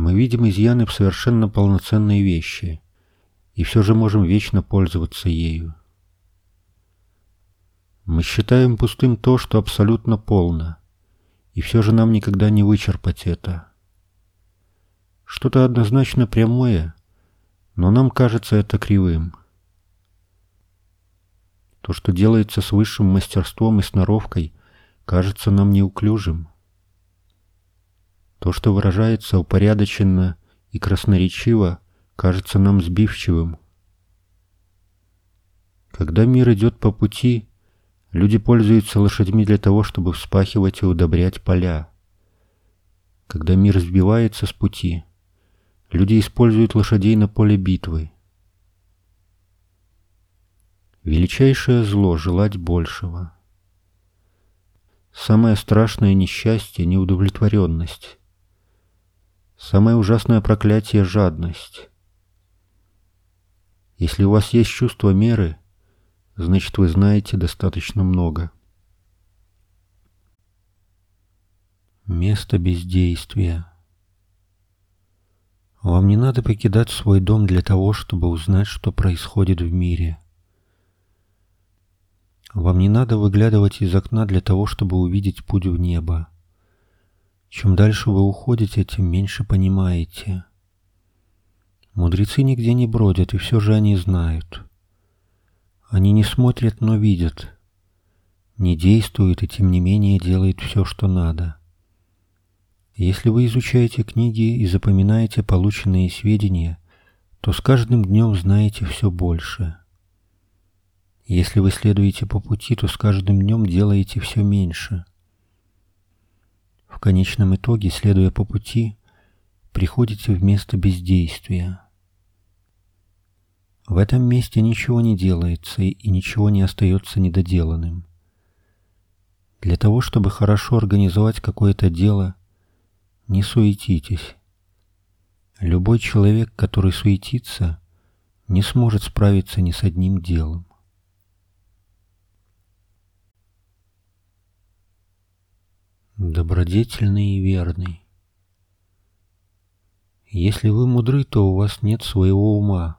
Мы видим изъяны в совершенно полноценной вещи, и все же можем вечно пользоваться ею. Мы считаем пустым то, что абсолютно полно, и все же нам никогда не вычерпать это. Что-то однозначно прямое, но нам кажется это кривым. То, что делается с высшим мастерством и сноровкой, кажется нам неуклюжим. То, что выражается упорядоченно и красноречиво, кажется нам сбивчивым. Когда мир идет по пути, люди пользуются лошадьми для того, чтобы вспахивать и удобрять поля. Когда мир сбивается с пути, люди используют лошадей на поле битвы. Величайшее зло — желать большего. Самое страшное несчастье — неудовлетворенность. Самое ужасное проклятие — жадность. Если у вас есть чувство меры, значит вы знаете достаточно много. Место бездействия. Вам не надо покидать свой дом для того, чтобы узнать, что происходит в мире. Вам не надо выглядывать из окна для того, чтобы увидеть путь в небо. Чем дальше вы уходите, тем меньше понимаете. Мудрецы нигде не бродят, и все же они знают. Они не смотрят, но видят. Не действуют, и тем не менее делают все, что надо. Если вы изучаете книги и запоминаете полученные сведения, то с каждым днем знаете все больше. Если вы следуете по пути, то с каждым днем делаете все меньше. В конечном итоге, следуя по пути, приходите в место бездействия. В этом месте ничего не делается и ничего не остается недоделанным. Для того, чтобы хорошо организовать какое-то дело, не суетитесь. Любой человек, который суетится, не сможет справиться ни с одним делом. Добродетельный и верный. Если вы мудры, то у вас нет своего ума.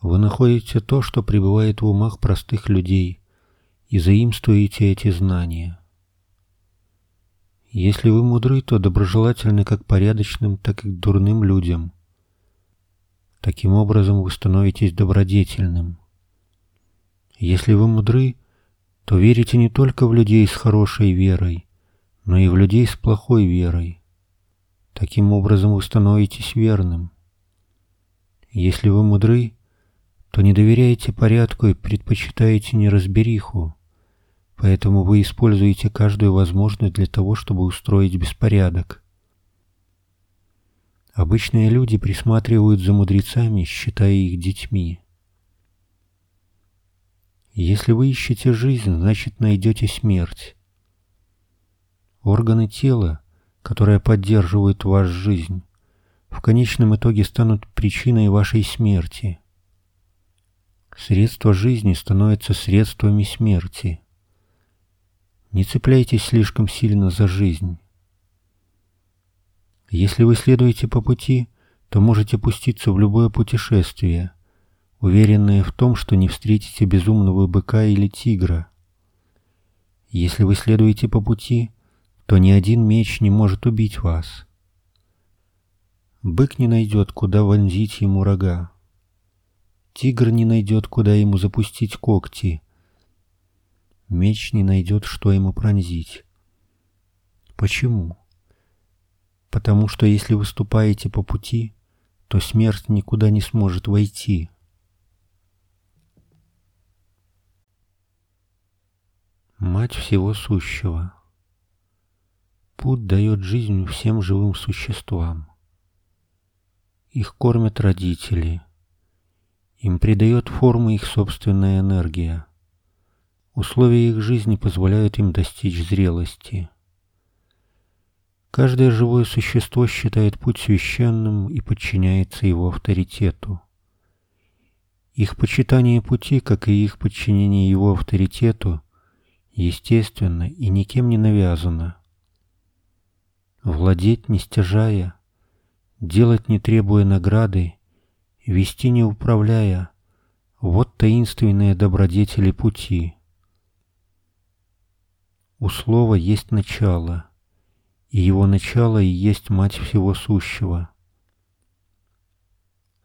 Вы находите то, что пребывает в умах простых людей, и заимствуете эти знания. Если вы мудры, то доброжелательны как порядочным, так и дурным людям. Таким образом вы становитесь добродетельным. Если вы мудры, то верите не только в людей с хорошей верой, но и в людей с плохой верой. Таким образом вы становитесь верным. Если вы мудры, то не доверяете порядку и предпочитаете неразбериху, поэтому вы используете каждую возможность для того, чтобы устроить беспорядок. Обычные люди присматривают за мудрецами, считая их детьми. Если вы ищете жизнь, значит найдете смерть. Органы тела, которые поддерживают вашу жизнь, в конечном итоге станут причиной вашей смерти. Средства жизни становятся средствами смерти. Не цепляйтесь слишком сильно за жизнь. Если вы следуете по пути, то можете пуститься в любое путешествие, уверенные в том, что не встретите безумного быка или тигра. Если вы следуете по пути, то ни один меч не может убить вас. Бык не найдет, куда вонзить ему рога. Тигр не найдет, куда ему запустить когти. Меч не найдет, что ему пронзить. Почему? Потому что если вы ступаете по пути, то смерть никуда не сможет войти. Мать всего сущего. Путь дает жизнь всем живым существам. Их кормят родители. Им придает форму их собственная энергия. Условия их жизни позволяют им достичь зрелости. Каждое живое существо считает путь священным и подчиняется его авторитету. Их почитание пути, как и их подчинение его авторитету, естественно и никем не навязано. Владеть не стяжая, делать не требуя награды, вести не управляя, вот таинственные добродетели пути. У слова есть начало, и его начало и есть мать всего сущего.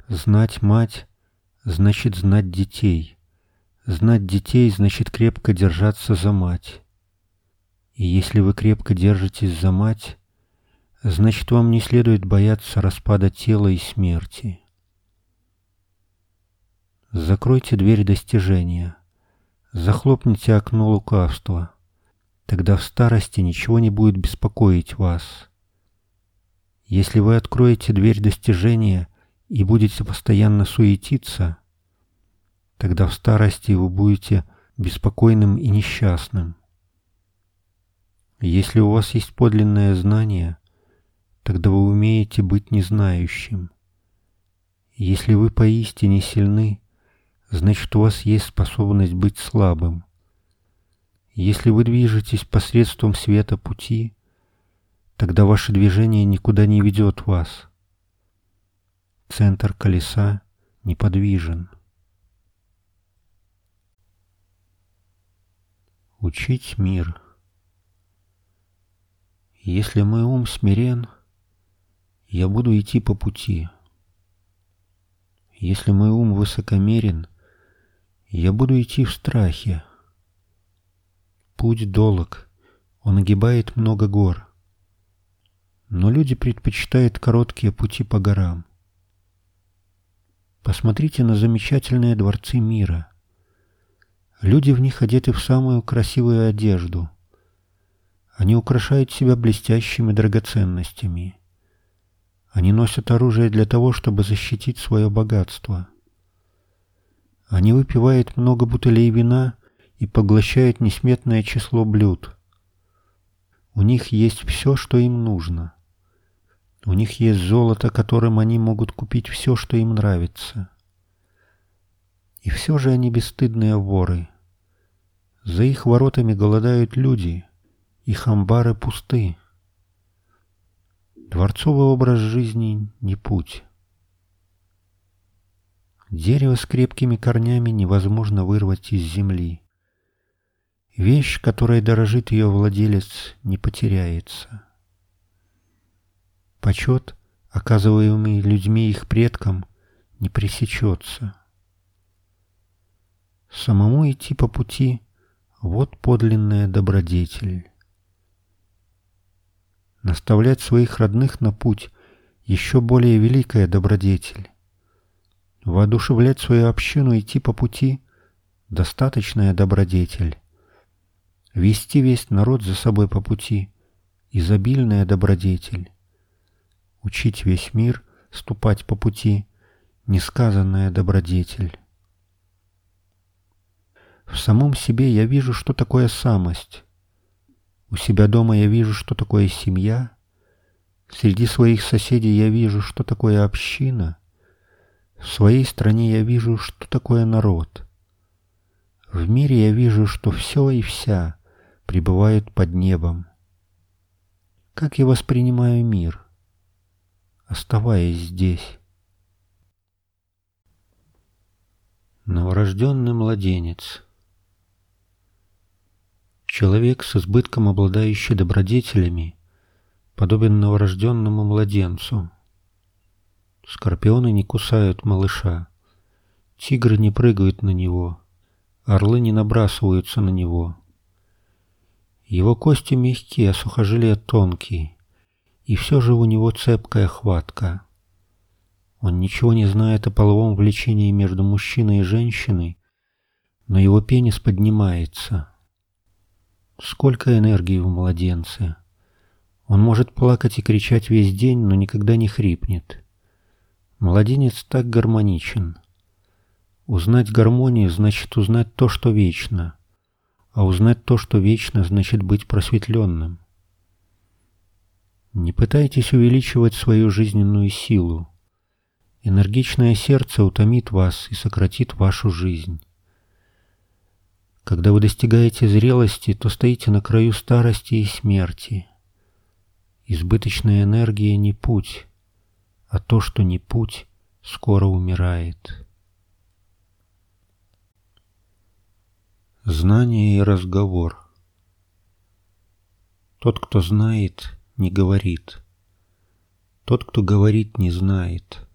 Знать мать значит знать детей, знать детей значит крепко держаться за мать. И если вы крепко держитесь за мать, значит вам не следует бояться распада тела и смерти. Закройте дверь достижения, захлопните окно лукавства, тогда в старости ничего не будет беспокоить вас. Если вы откроете дверь достижения и будете постоянно суетиться, тогда в старости вы будете беспокойным и несчастным. Если у вас есть подлинное знание, тогда вы умеете быть незнающим. Если вы поистине сильны, значит у вас есть способность быть слабым. Если вы движетесь посредством света пути, тогда ваше движение никуда не ведет вас. Центр колеса неподвижен. Учить мир. Если мой ум смирен, я буду идти по пути. Если мой ум высокомерен, я буду идти в страхе. Путь долг, он огибает много гор. Но люди предпочитают короткие пути по горам. Посмотрите на замечательные дворцы мира. Люди в них одеты в самую красивую одежду. Они украшают себя блестящими драгоценностями. Они носят оружие для того, чтобы защитить свое богатство. Они выпивают много бутылей вина и поглощают несметное число блюд. У них есть все, что им нужно. У них есть золото, которым они могут купить все, что им нравится. И все же они бесстыдные воры. За их воротами голодают люди, их амбары пусты. Дворцовый образ жизни не путь. Дерево с крепкими корнями невозможно вырвать из земли. Вещь, которой дорожит ее владелец, не потеряется. Почет, оказываемый людьми их предкам, не пресечется. Самому идти по пути — вот подлинная добродетель. Наставлять своих родных на путь — еще более великая добродетель. Воодушевлять свою общину идти по пути — достаточная добродетель. Вести весь народ за собой по пути — изобильная добродетель. Учить весь мир ступать по пути — несказанная добродетель. В самом себе я вижу, что такое самость. У себя дома я вижу, что такое семья. Среди своих соседей я вижу, что такое община. В своей стране я вижу, что такое народ. В мире я вижу, что все и вся пребывают под небом. Как я воспринимаю мир, оставаясь здесь? Новорожденный младенец — Человек с избытком обладающий добродетелями подобен новорожденному младенцу. Скорпионы не кусают малыша, тигры не прыгают на него, орлы не набрасываются на него. Его кости мягкие, а сухожилия тонкие, и все же у него цепкая хватка. Он ничего не знает о половом влечении между мужчиной и женщиной, но его пенис поднимается — Сколько энергии в младенце. Он может плакать и кричать весь день, но никогда не хрипнет. Младенец так гармоничен. Узнать гармонию значит узнать то, что вечно, а узнать то, что вечно, значит быть просветленным. Не пытайтесь увеличивать свою жизненную силу. Энергичное сердце утомит вас и сократит вашу жизнь. Когда вы достигаете зрелости, то стоите на краю старости и смерти. Избыточная энергия не путь, а то, что не путь, скоро умирает. Знание и разговор Тот, кто знает, не говорит. Тот, кто говорит, не знает.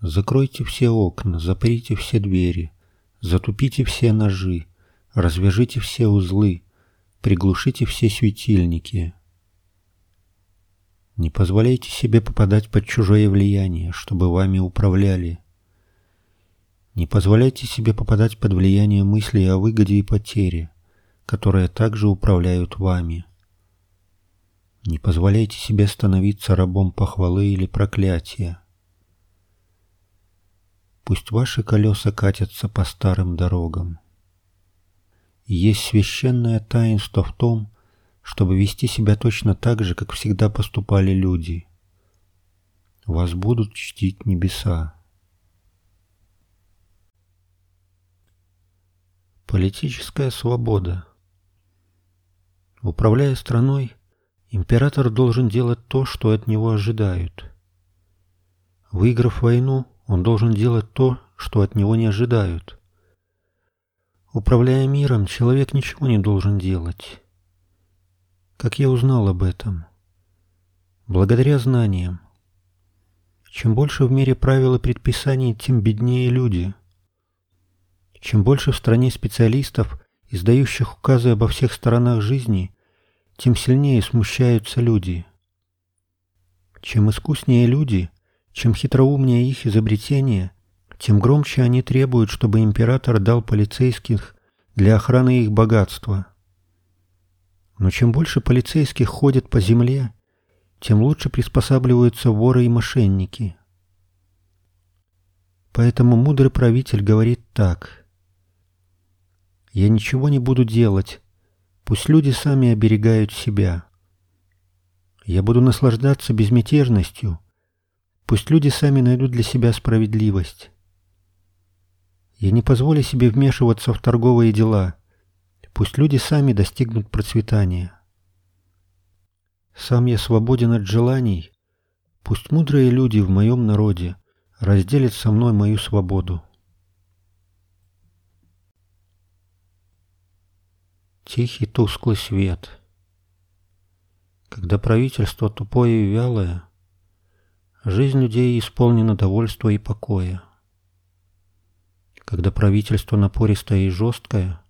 Закройте все окна, заприте все двери — Затупите все ножи, развяжите все узлы, приглушите все светильники. Не позволяйте себе попадать под чужое влияние, чтобы вами управляли. Не позволяйте себе попадать под влияние мыслей о выгоде и потере, которые также управляют вами. Не позволяйте себе становиться рабом похвалы или проклятия. Пусть ваши колеса катятся по старым дорогам. есть священное таинство в том, чтобы вести себя точно так же, как всегда поступали люди. Вас будут чтить небеса. Политическая свобода. Управляя страной, император должен делать то, что от него ожидают. Выиграв войну, он должен делать то, что от него не ожидают. Управляя миром, человек ничего не должен делать. Как я узнал об этом? Благодаря знаниям. Чем больше в мире правил и предписаний, тем беднее люди. Чем больше в стране специалистов, издающих указы обо всех сторонах жизни, тем сильнее смущаются люди. Чем искуснее люди – чем хитроумнее их изобретение, тем громче они требуют, чтобы император дал полицейских для охраны их богатства. Но чем больше полицейских ходят по земле, тем лучше приспосабливаются воры и мошенники. Поэтому мудрый правитель говорит так. «Я ничего не буду делать, пусть люди сами оберегают себя. Я буду наслаждаться безмятежностью, Пусть люди сами найдут для себя справедливость. Я не позволю себе вмешиваться в торговые дела. Пусть люди сами достигнут процветания. Сам я свободен от желаний. Пусть мудрые люди в моем народе разделят со мной мою свободу. Тихий тусклый свет. Когда правительство тупое и вялое, Жизнь людей исполнена довольства и покоя. Когда правительство напористое и жесткое,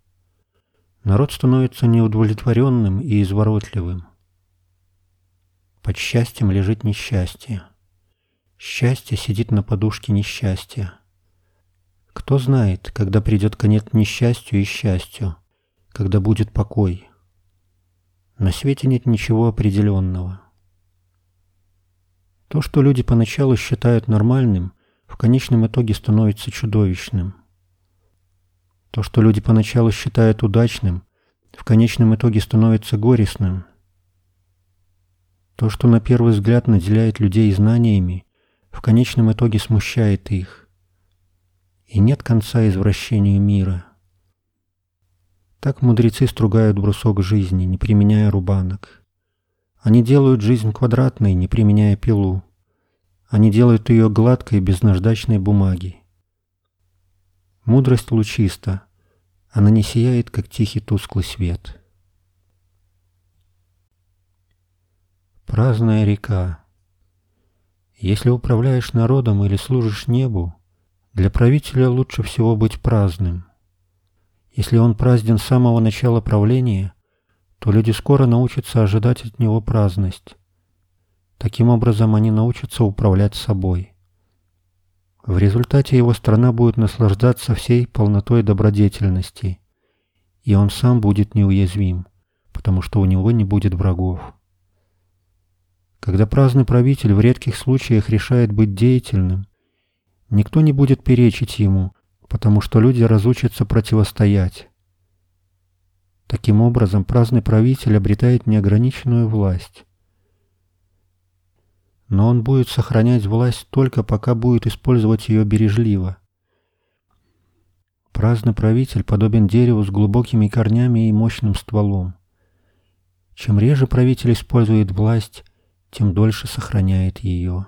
народ становится неудовлетворенным и изворотливым. Под счастьем лежит несчастье. Счастье сидит на подушке несчастья. Кто знает, когда придет конец несчастью и счастью, когда будет покой. На свете нет ничего определенного. То, что люди поначалу считают нормальным, в конечном итоге становится чудовищным. То, что люди поначалу считают удачным, в конечном итоге становится горестным. То, что на первый взгляд наделяет людей знаниями, в конечном итоге смущает их. И нет конца извращению мира. Так мудрецы стругают брусок жизни, не применяя рубанок. Они делают жизнь квадратной, не применяя пилу. Они делают ее гладкой, без наждачной бумаги. Мудрость лучиста. Она не сияет, как тихий тусклый свет. Праздная река. Если управляешь народом или служишь небу, для правителя лучше всего быть праздным. Если он празден с самого начала правления, то люди скоро научатся ожидать от него праздность. Таким образом, они научатся управлять собой. В результате его страна будет наслаждаться всей полнотой добродетельности, и он сам будет неуязвим, потому что у него не будет врагов. Когда праздный правитель в редких случаях решает быть деятельным, никто не будет перечить ему, потому что люди разучатся противостоять. Таким образом, праздный правитель обретает неограниченную власть. Но он будет сохранять власть только пока будет использовать ее бережливо. Праздный правитель подобен дереву с глубокими корнями и мощным стволом. Чем реже правитель использует власть, тем дольше сохраняет ее.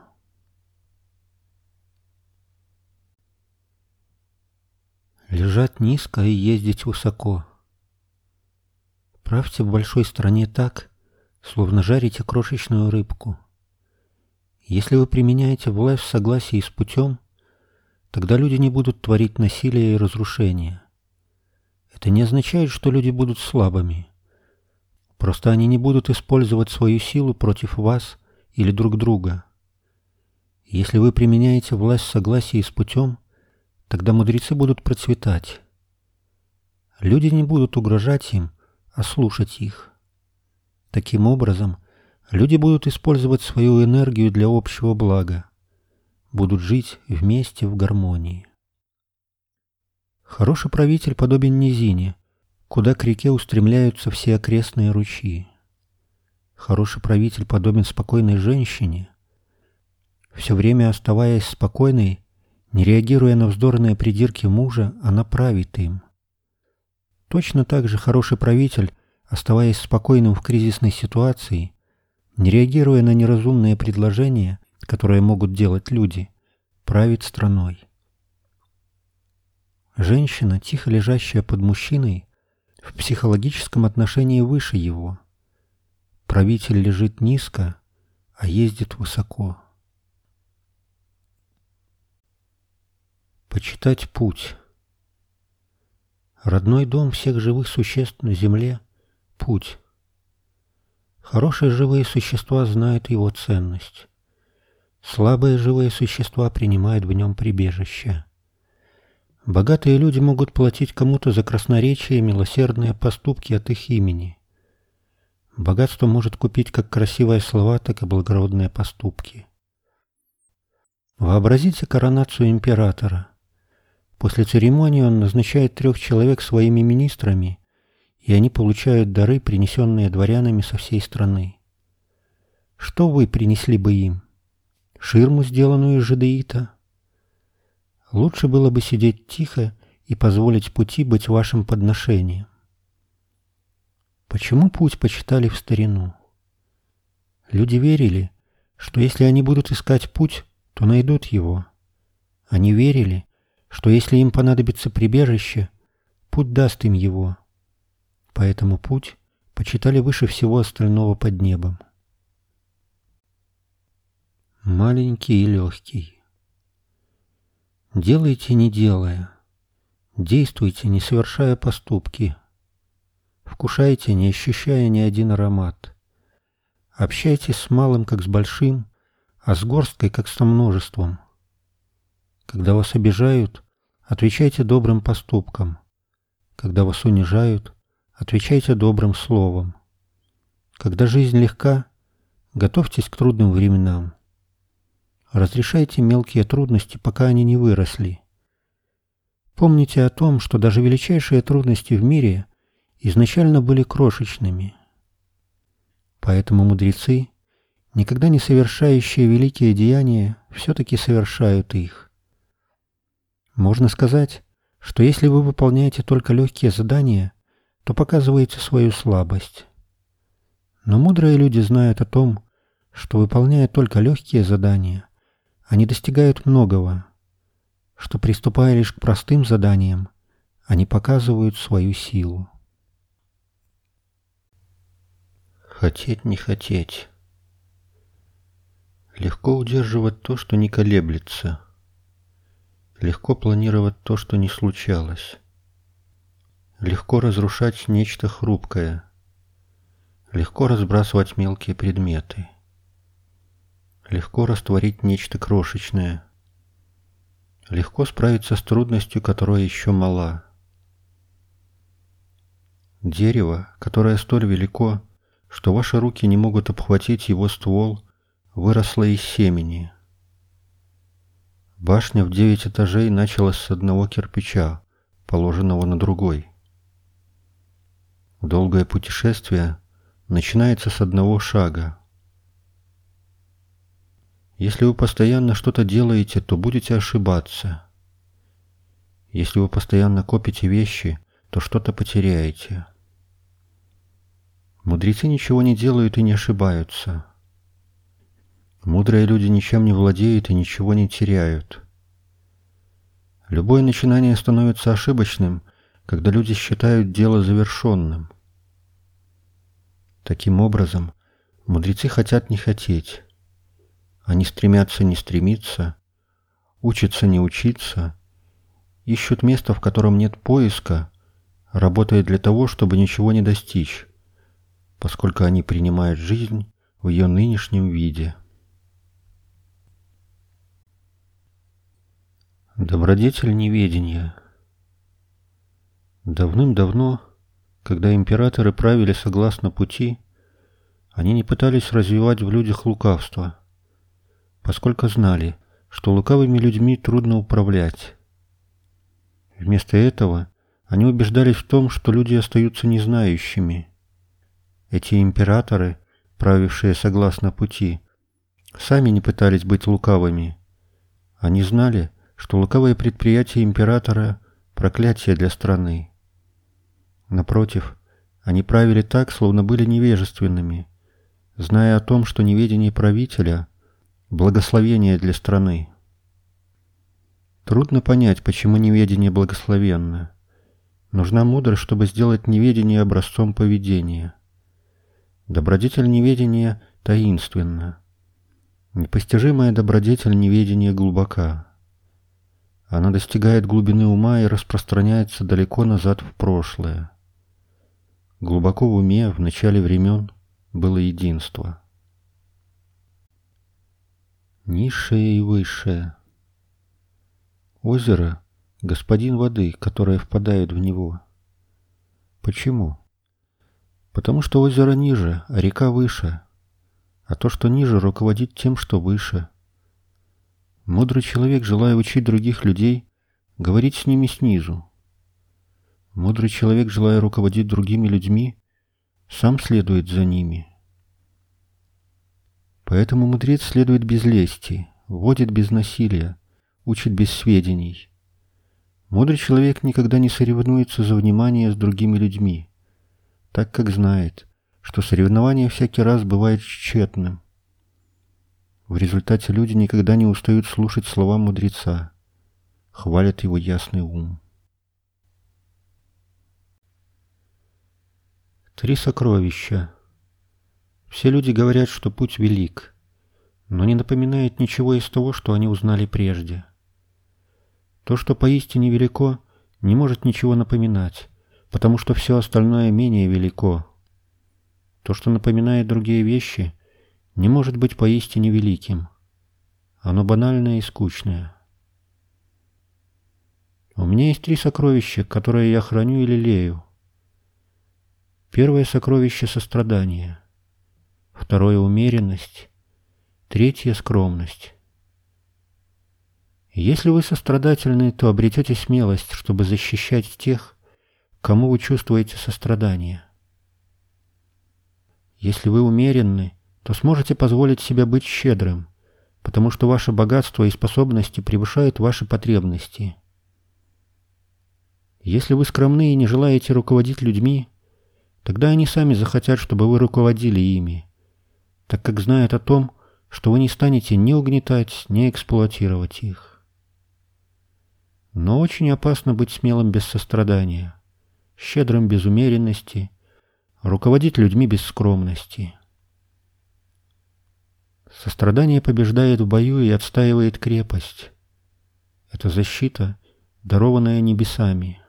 Лежать низко и ездить высоко. Правьте в большой стране так, словно жарите крошечную рыбку. Если вы применяете власть в согласии с путем, тогда люди не будут творить насилие и разрушение. Это не означает, что люди будут слабыми. Просто они не будут использовать свою силу против вас или друг друга. Если вы применяете власть в согласии с путем, Тогда мудрецы будут процветать. Люди не будут угрожать им, а слушать их. Таким образом, люди будут использовать свою энергию для общего блага, будут жить вместе в гармонии. Хороший правитель подобен низине, куда к реке устремляются все окрестные ручьи. Хороший правитель подобен спокойной женщине. Все время оставаясь спокойной, не реагируя на вздорные придирки мужа, она правит им. Точно так же хороший правитель, оставаясь спокойным в кризисной ситуации, не реагируя на неразумные предложения, которые могут делать люди, правит страной. Женщина, тихо лежащая под мужчиной, в психологическом отношении выше его. Правитель лежит низко, а ездит высоко. Почитать путь. Родной дом всех живых существ на земле — путь. Хорошие живые существа знают его ценность. Слабые живые существа принимают в нем прибежище. Богатые люди могут платить кому-то за красноречие и милосердные поступки от их имени. Богатство может купить как красивые слова, так и благородные поступки. Вообразите коронацию императора. После церемонии он назначает трех человек своими министрами, и они получают дары, принесенные дворянами со всей страны. Что вы принесли бы им? Ширму, сделанную из жадеита? Лучше было бы сидеть тихо и позволить пути быть вашим подношением. Почему путь почитали в старину? Люди верили, что если они будут искать путь, то найдут его. Они верили, что если им понадобится прибежище, путь даст им его. Поэтому путь почитали выше всего остального под небом. маленький и легкий. Делайте, не делая. Действуйте, не совершая поступки. Вкушайте, не ощущая ни один аромат. Общайтесь с малым, как с большим, а с горсткой, как со множеством. Когда вас обижают, отвечайте добрым поступком. Когда вас унижают, отвечайте добрым словом. Когда жизнь легка, готовьтесь к трудным временам. Разрешайте мелкие трудности, пока они не выросли. Помните о том, что даже величайшие трудности в мире изначально были крошечными. Поэтому мудрецы, никогда не совершающие великие деяния, все-таки совершают их. Можно сказать, что если вы выполняете только легкие задания, то показываете свою слабость. Но мудрые люди знают о том, что выполняя только легкие задания, они достигают многого, что приступая лишь к простым заданиям, они показывают свою силу. Хотеть не хотеть. Легко удерживать то, что не колеблется. Легко планировать то, что не случалось. Легко разрушать нечто хрупкое. Легко разбрасывать мелкие предметы легко растворить нечто крошечное. Легко справиться с трудностью, которая еще мала. Дерево, которое столь велико, что ваши руки не могут обхватить его ствол, выросло из семени. Башня в девять этажей началась с одного кирпича, положенного на другой. Долгое путешествие начинается с одного шага, если вы постоянно что-то делаете, то будете ошибаться. Если вы постоянно копите вещи, то что-то потеряете. Мудрецы ничего не делают и не ошибаются. Мудрые люди ничем не владеют и ничего не теряют. Любое начинание становится ошибочным, когда люди считают дело завершенным. Таким образом, мудрецы хотят не хотеть. Они стремятся не стремиться, учатся не учиться, ищут место, в котором нет поиска, работая для того, чтобы ничего не достичь, поскольку они принимают жизнь в ее нынешнем виде. Добродетель неведения Давным-давно, когда императоры правили согласно пути, они не пытались развивать в людях лукавство – поскольку знали, что лукавыми людьми трудно управлять. Вместо этого они убеждались в том, что люди остаются незнающими. Эти императоры, правившие согласно пути, сами не пытались быть лукавыми. Они знали, что лукавое предприятие императора – проклятие для страны. Напротив, они правили так, словно были невежественными, зная о том, что неведение правителя – Благословение для страны. Трудно понять, почему неведение благословенно. Нужна мудрость, чтобы сделать неведение образцом поведения. Добродетель неведения таинственна. Непостижимая добродетель неведения глубока. Она достигает глубины ума и распространяется далеко назад в прошлое. Глубоко в уме в начале времен было единство низшее и высшее. Озеро — господин воды, которая впадает в него. Почему? Потому что озеро ниже, а река выше, а то, что ниже, руководит тем, что выше. Мудрый человек, желая учить других людей, говорит с ними снизу. Мудрый человек, желая руководить другими людьми, сам следует за ними. Поэтому мудрец следует без лести, вводит без насилия, учит без сведений. Мудрый человек никогда не соревнуется за внимание с другими людьми, так как знает, что соревнование всякий раз бывает тщетным. В результате люди никогда не устают слушать слова мудреца, хвалят его ясный ум. Три сокровища – все люди говорят, что путь велик, но не напоминает ничего из того, что они узнали прежде. То, что поистине велико, не может ничего напоминать, потому что все остальное менее велико. То, что напоминает другие вещи, не может быть поистине великим. Оно банальное и скучное. У меня есть три сокровища, которые я храню и лелею. Первое сокровище — сострадание. Второе — умеренность. Третье — скромность. Если вы сострадательны, то обретете смелость, чтобы защищать тех, кому вы чувствуете сострадание. Если вы умеренны, то сможете позволить себе быть щедрым, потому что ваше богатство и способности превышают ваши потребности. Если вы скромны и не желаете руководить людьми, тогда они сами захотят, чтобы вы руководили ими, так как знают о том, что вы не станете ни угнетать, ни эксплуатировать их. Но очень опасно быть смелым без сострадания, щедрым без умеренности, руководить людьми без скромности. Сострадание побеждает в бою и отстаивает крепость. Это защита, дарованная небесами.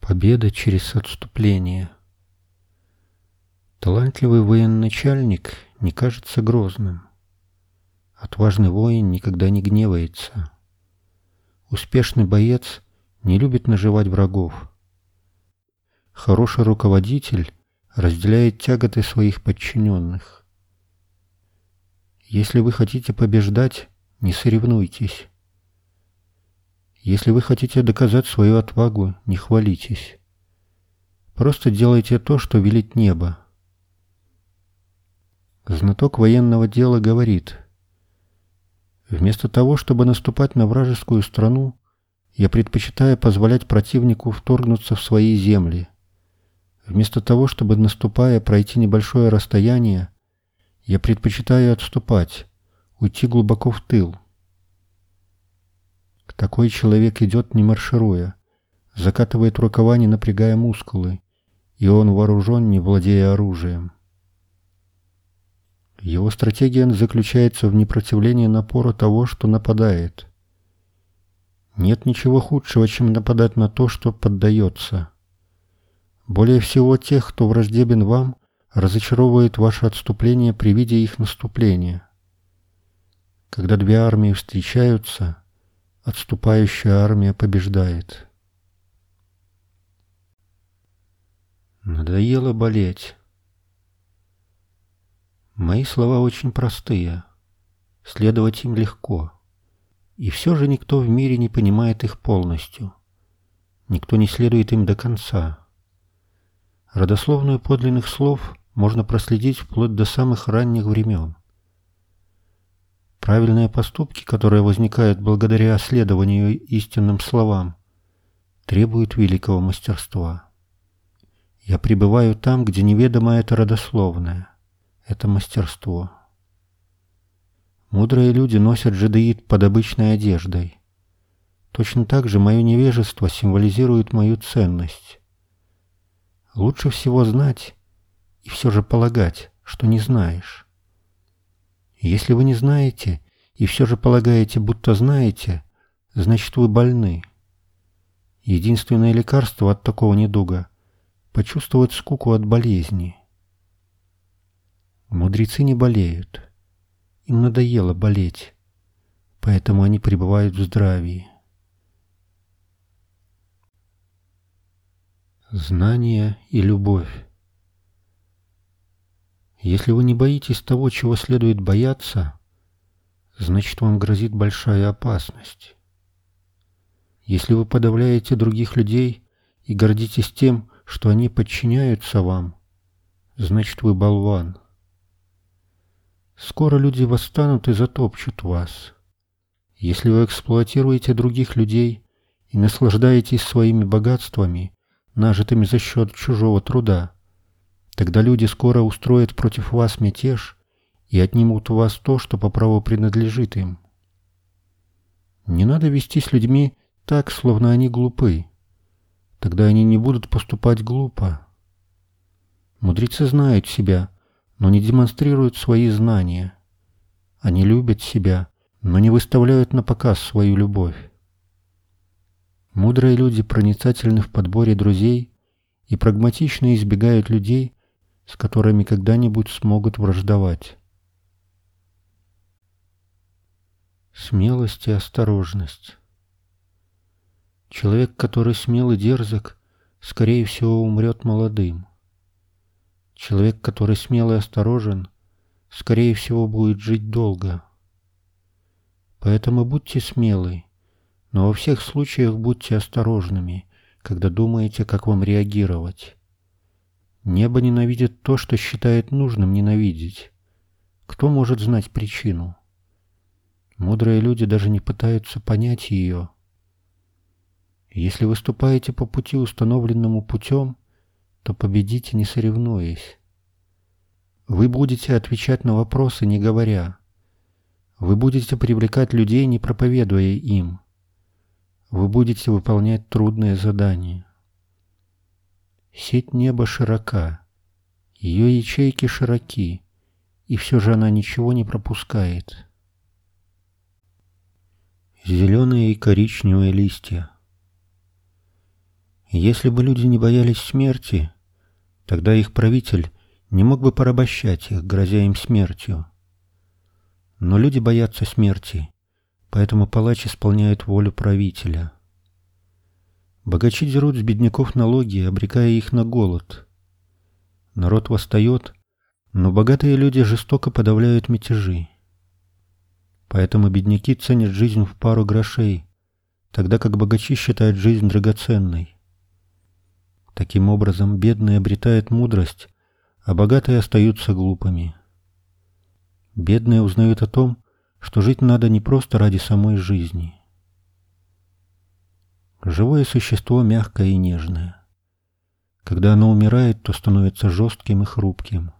Победа через отступление. Талантливый военачальник не кажется грозным. Отважный воин никогда не гневается. Успешный боец не любит наживать врагов. Хороший руководитель разделяет тяготы своих подчиненных. Если вы хотите побеждать, не соревнуйтесь. Если вы хотите доказать свою отвагу, не хвалитесь. Просто делайте то, что велит небо. Знаток военного дела говорит, «Вместо того, чтобы наступать на вражескую страну, я предпочитаю позволять противнику вторгнуться в свои земли. Вместо того, чтобы, наступая, пройти небольшое расстояние, я предпочитаю отступать, уйти глубоко в тыл». Такой человек идет не маршируя, закатывает рукава, не напрягая мускулы, и он вооружен, не владея оружием. Его стратегия заключается в непротивлении напора того, что нападает. Нет ничего худшего, чем нападать на то, что поддается. Более всего тех, кто враждебен вам, разочаровывает ваше отступление при виде их наступления. Когда две армии встречаются, Отступающая армия побеждает. Надоело болеть. Мои слова очень простые. Следовать им легко. И все же никто в мире не понимает их полностью. Никто не следует им до конца. Родословную подлинных слов можно проследить вплоть до самых ранних времен. Правильные поступки, которые возникают благодаря следованию истинным словам, требуют великого мастерства. Я пребываю там, где неведомо это родословное, это мастерство. Мудрые люди носят жадеид под обычной одеждой. Точно так же мое невежество символизирует мою ценность. Лучше всего знать и все же полагать, что не знаешь. Если вы не знаете и все же полагаете, будто знаете, значит вы больны. Единственное лекарство от такого недуга – почувствовать скуку от болезни. Мудрецы не болеют. Им надоело болеть, поэтому они пребывают в здравии. Знание и любовь если вы не боитесь того, чего следует бояться, значит вам грозит большая опасность. Если вы подавляете других людей и гордитесь тем, что они подчиняются вам, значит вы болван. Скоро люди восстанут и затопчут вас. Если вы эксплуатируете других людей и наслаждаетесь своими богатствами, нажитыми за счет чужого труда, Тогда люди скоро устроят против вас мятеж и отнимут у вас то, что по праву принадлежит им. Не надо вести с людьми так, словно они глупы. Тогда они не будут поступать глупо. Мудрецы знают себя, но не демонстрируют свои знания. Они любят себя, но не выставляют на показ свою любовь. Мудрые люди проницательны в подборе друзей и прагматично избегают людей, с которыми когда-нибудь смогут враждовать. Смелость и осторожность. Человек, который смел и дерзок, скорее всего, умрет молодым. Человек, который смел и осторожен, скорее всего, будет жить долго. Поэтому будьте смелы, но во всех случаях будьте осторожными, когда думаете, как вам реагировать. Небо ненавидит то, что считает нужным ненавидеть. Кто может знать причину? Мудрые люди даже не пытаются понять ее. Если выступаете по пути, установленному путем, то победите, не соревнуясь. Вы будете отвечать на вопросы, не говоря. Вы будете привлекать людей, не проповедуя им. Вы будете выполнять трудные задания. Сеть неба широка, ее ячейки широки, и все же она ничего не пропускает. Зеленые и коричневые листья. Если бы люди не боялись смерти, Тогда их правитель не мог бы порабощать их, грозя им смертью. Но люди боятся смерти, поэтому палач исполняет волю правителя. Богачи дерут с бедняков налоги, обрекая их на голод. Народ восстает, но богатые люди жестоко подавляют мятежи. Поэтому бедняки ценят жизнь в пару грошей, тогда как богачи считают жизнь драгоценной. Таким образом, бедные обретают мудрость, а богатые остаются глупыми. Бедные узнают о том, что жить надо не просто ради самой жизни. Живое существо мягкое и нежное. Когда оно умирает, то становится жестким и хрупким.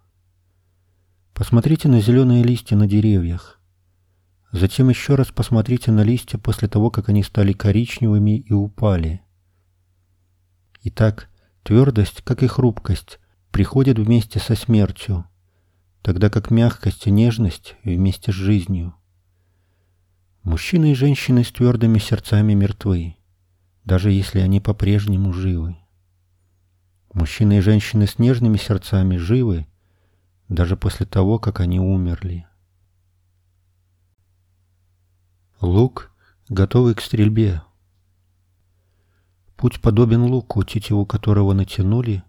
Посмотрите на зеленые листья на деревьях. Затем еще раз посмотрите на листья после того, как они стали коричневыми и упали. Итак, Твердость, как и хрупкость, приходит вместе со смертью, тогда как мягкость и нежность вместе с жизнью. Мужчины и женщины с твердыми сердцами мертвы, даже если они по-прежнему живы. Мужчины и женщины с нежными сердцами живы, даже после того, как они умерли. Лук, готовый к стрельбе, Путь подобен луку, тетиву которого натянули,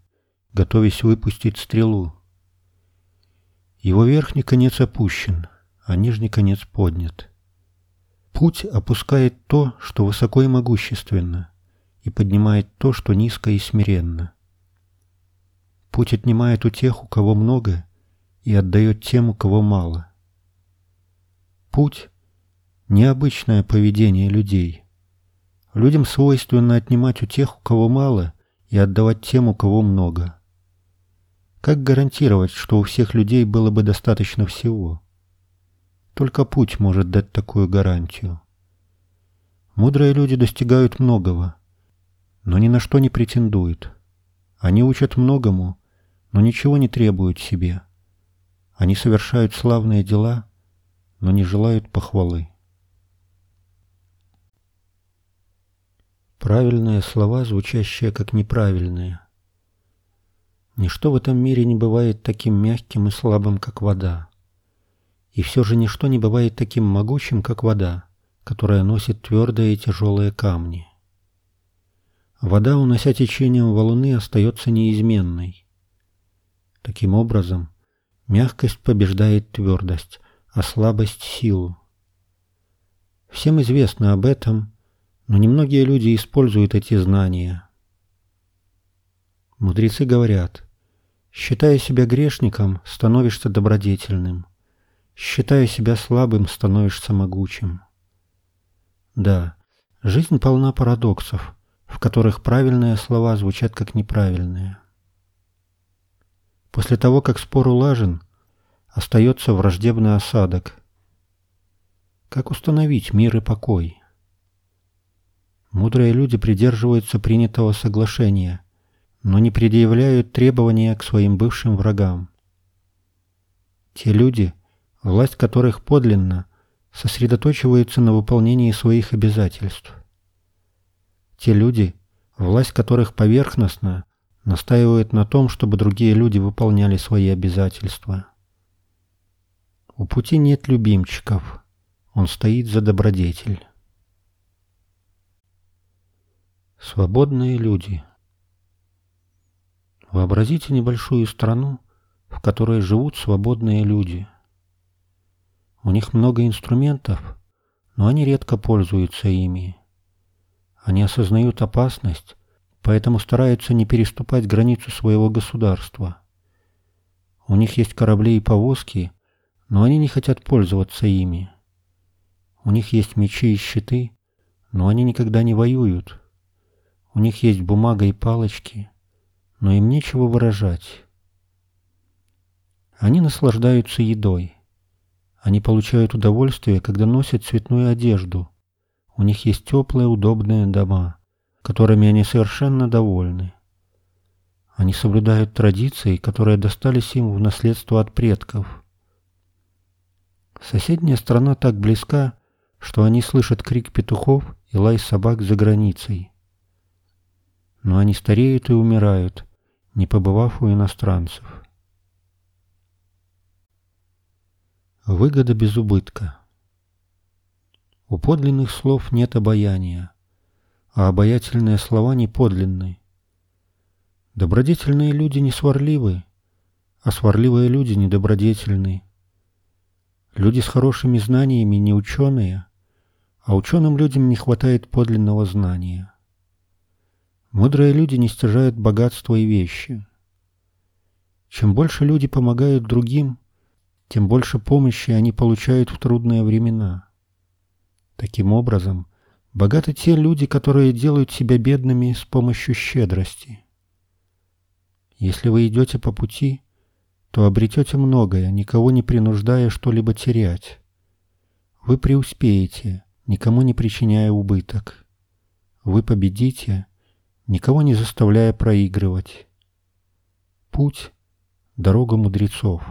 готовясь выпустить стрелу. Его верхний конец опущен, а нижний конец поднят. Путь опускает то, что высоко и могущественно, и поднимает то, что низко и смиренно. Путь отнимает у тех, у кого много, и отдает тем, у кого мало. Путь — необычное поведение людей — Людям свойственно отнимать у тех, у кого мало, и отдавать тем, у кого много. Как гарантировать, что у всех людей было бы достаточно всего? Только путь может дать такую гарантию. Мудрые люди достигают многого, но ни на что не претендуют. Они учат многому, но ничего не требуют себе. Они совершают славные дела, но не желают похвалы. Правильные слова, звучащие как неправильные. Ничто в этом мире не бывает таким мягким и слабым, как вода. И все же ничто не бывает таким могучим, как вода, которая носит твердые и тяжелые камни. Вода, унося течением валуны, остается неизменной. Таким образом, мягкость побеждает твердость, а слабость — силу. Всем известно об этом — но немногие люди используют эти знания. Мудрецы говорят, считая себя грешником, становишься добродетельным, считая себя слабым, становишься могучим. Да, жизнь полна парадоксов, в которых правильные слова звучат как неправильные. После того, как спор улажен, остается враждебный осадок. Как установить мир и покой? Мудрые люди придерживаются принятого соглашения, но не предъявляют требования к своим бывшим врагам. Те люди, власть которых подлинна, сосредоточиваются на выполнении своих обязательств. Те люди, власть которых поверхностна, настаивают на том, чтобы другие люди выполняли свои обязательства. У пути нет любимчиков, он стоит за добродетель. Свободные люди Вообразите небольшую страну, в которой живут свободные люди. У них много инструментов, но они редко пользуются ими. Они осознают опасность, поэтому стараются не переступать границу своего государства. У них есть корабли и повозки, но они не хотят пользоваться ими. У них есть мечи и щиты, но они никогда не воюют. У них есть бумага и палочки, но им нечего выражать. Они наслаждаются едой. Они получают удовольствие, когда носят цветную одежду. У них есть теплые, удобные дома, которыми они совершенно довольны. Они соблюдают традиции, которые достались им в наследство от предков. Соседняя страна так близка, что они слышат крик петухов и лай собак за границей. Но они стареют и умирают, не побывав у иностранцев. Выгода без убытка. У подлинных слов нет обаяния, а обаятельные слова не подлинны. Добродетельные люди не сварливы, а сварливые люди недобродетельны. Люди с хорошими знаниями не ученые, а ученым людям не хватает подлинного знания. Мудрые люди не стяжают богатства и вещи. Чем больше люди помогают другим, тем больше помощи они получают в трудные времена. Таким образом, богаты те люди, которые делают себя бедными с помощью щедрости. Если вы идете по пути, то обретете многое, никого не принуждая что-либо терять. Вы преуспеете, никому не причиняя убыток. Вы победите, никого не заставляя проигрывать. Путь – дорога мудрецов.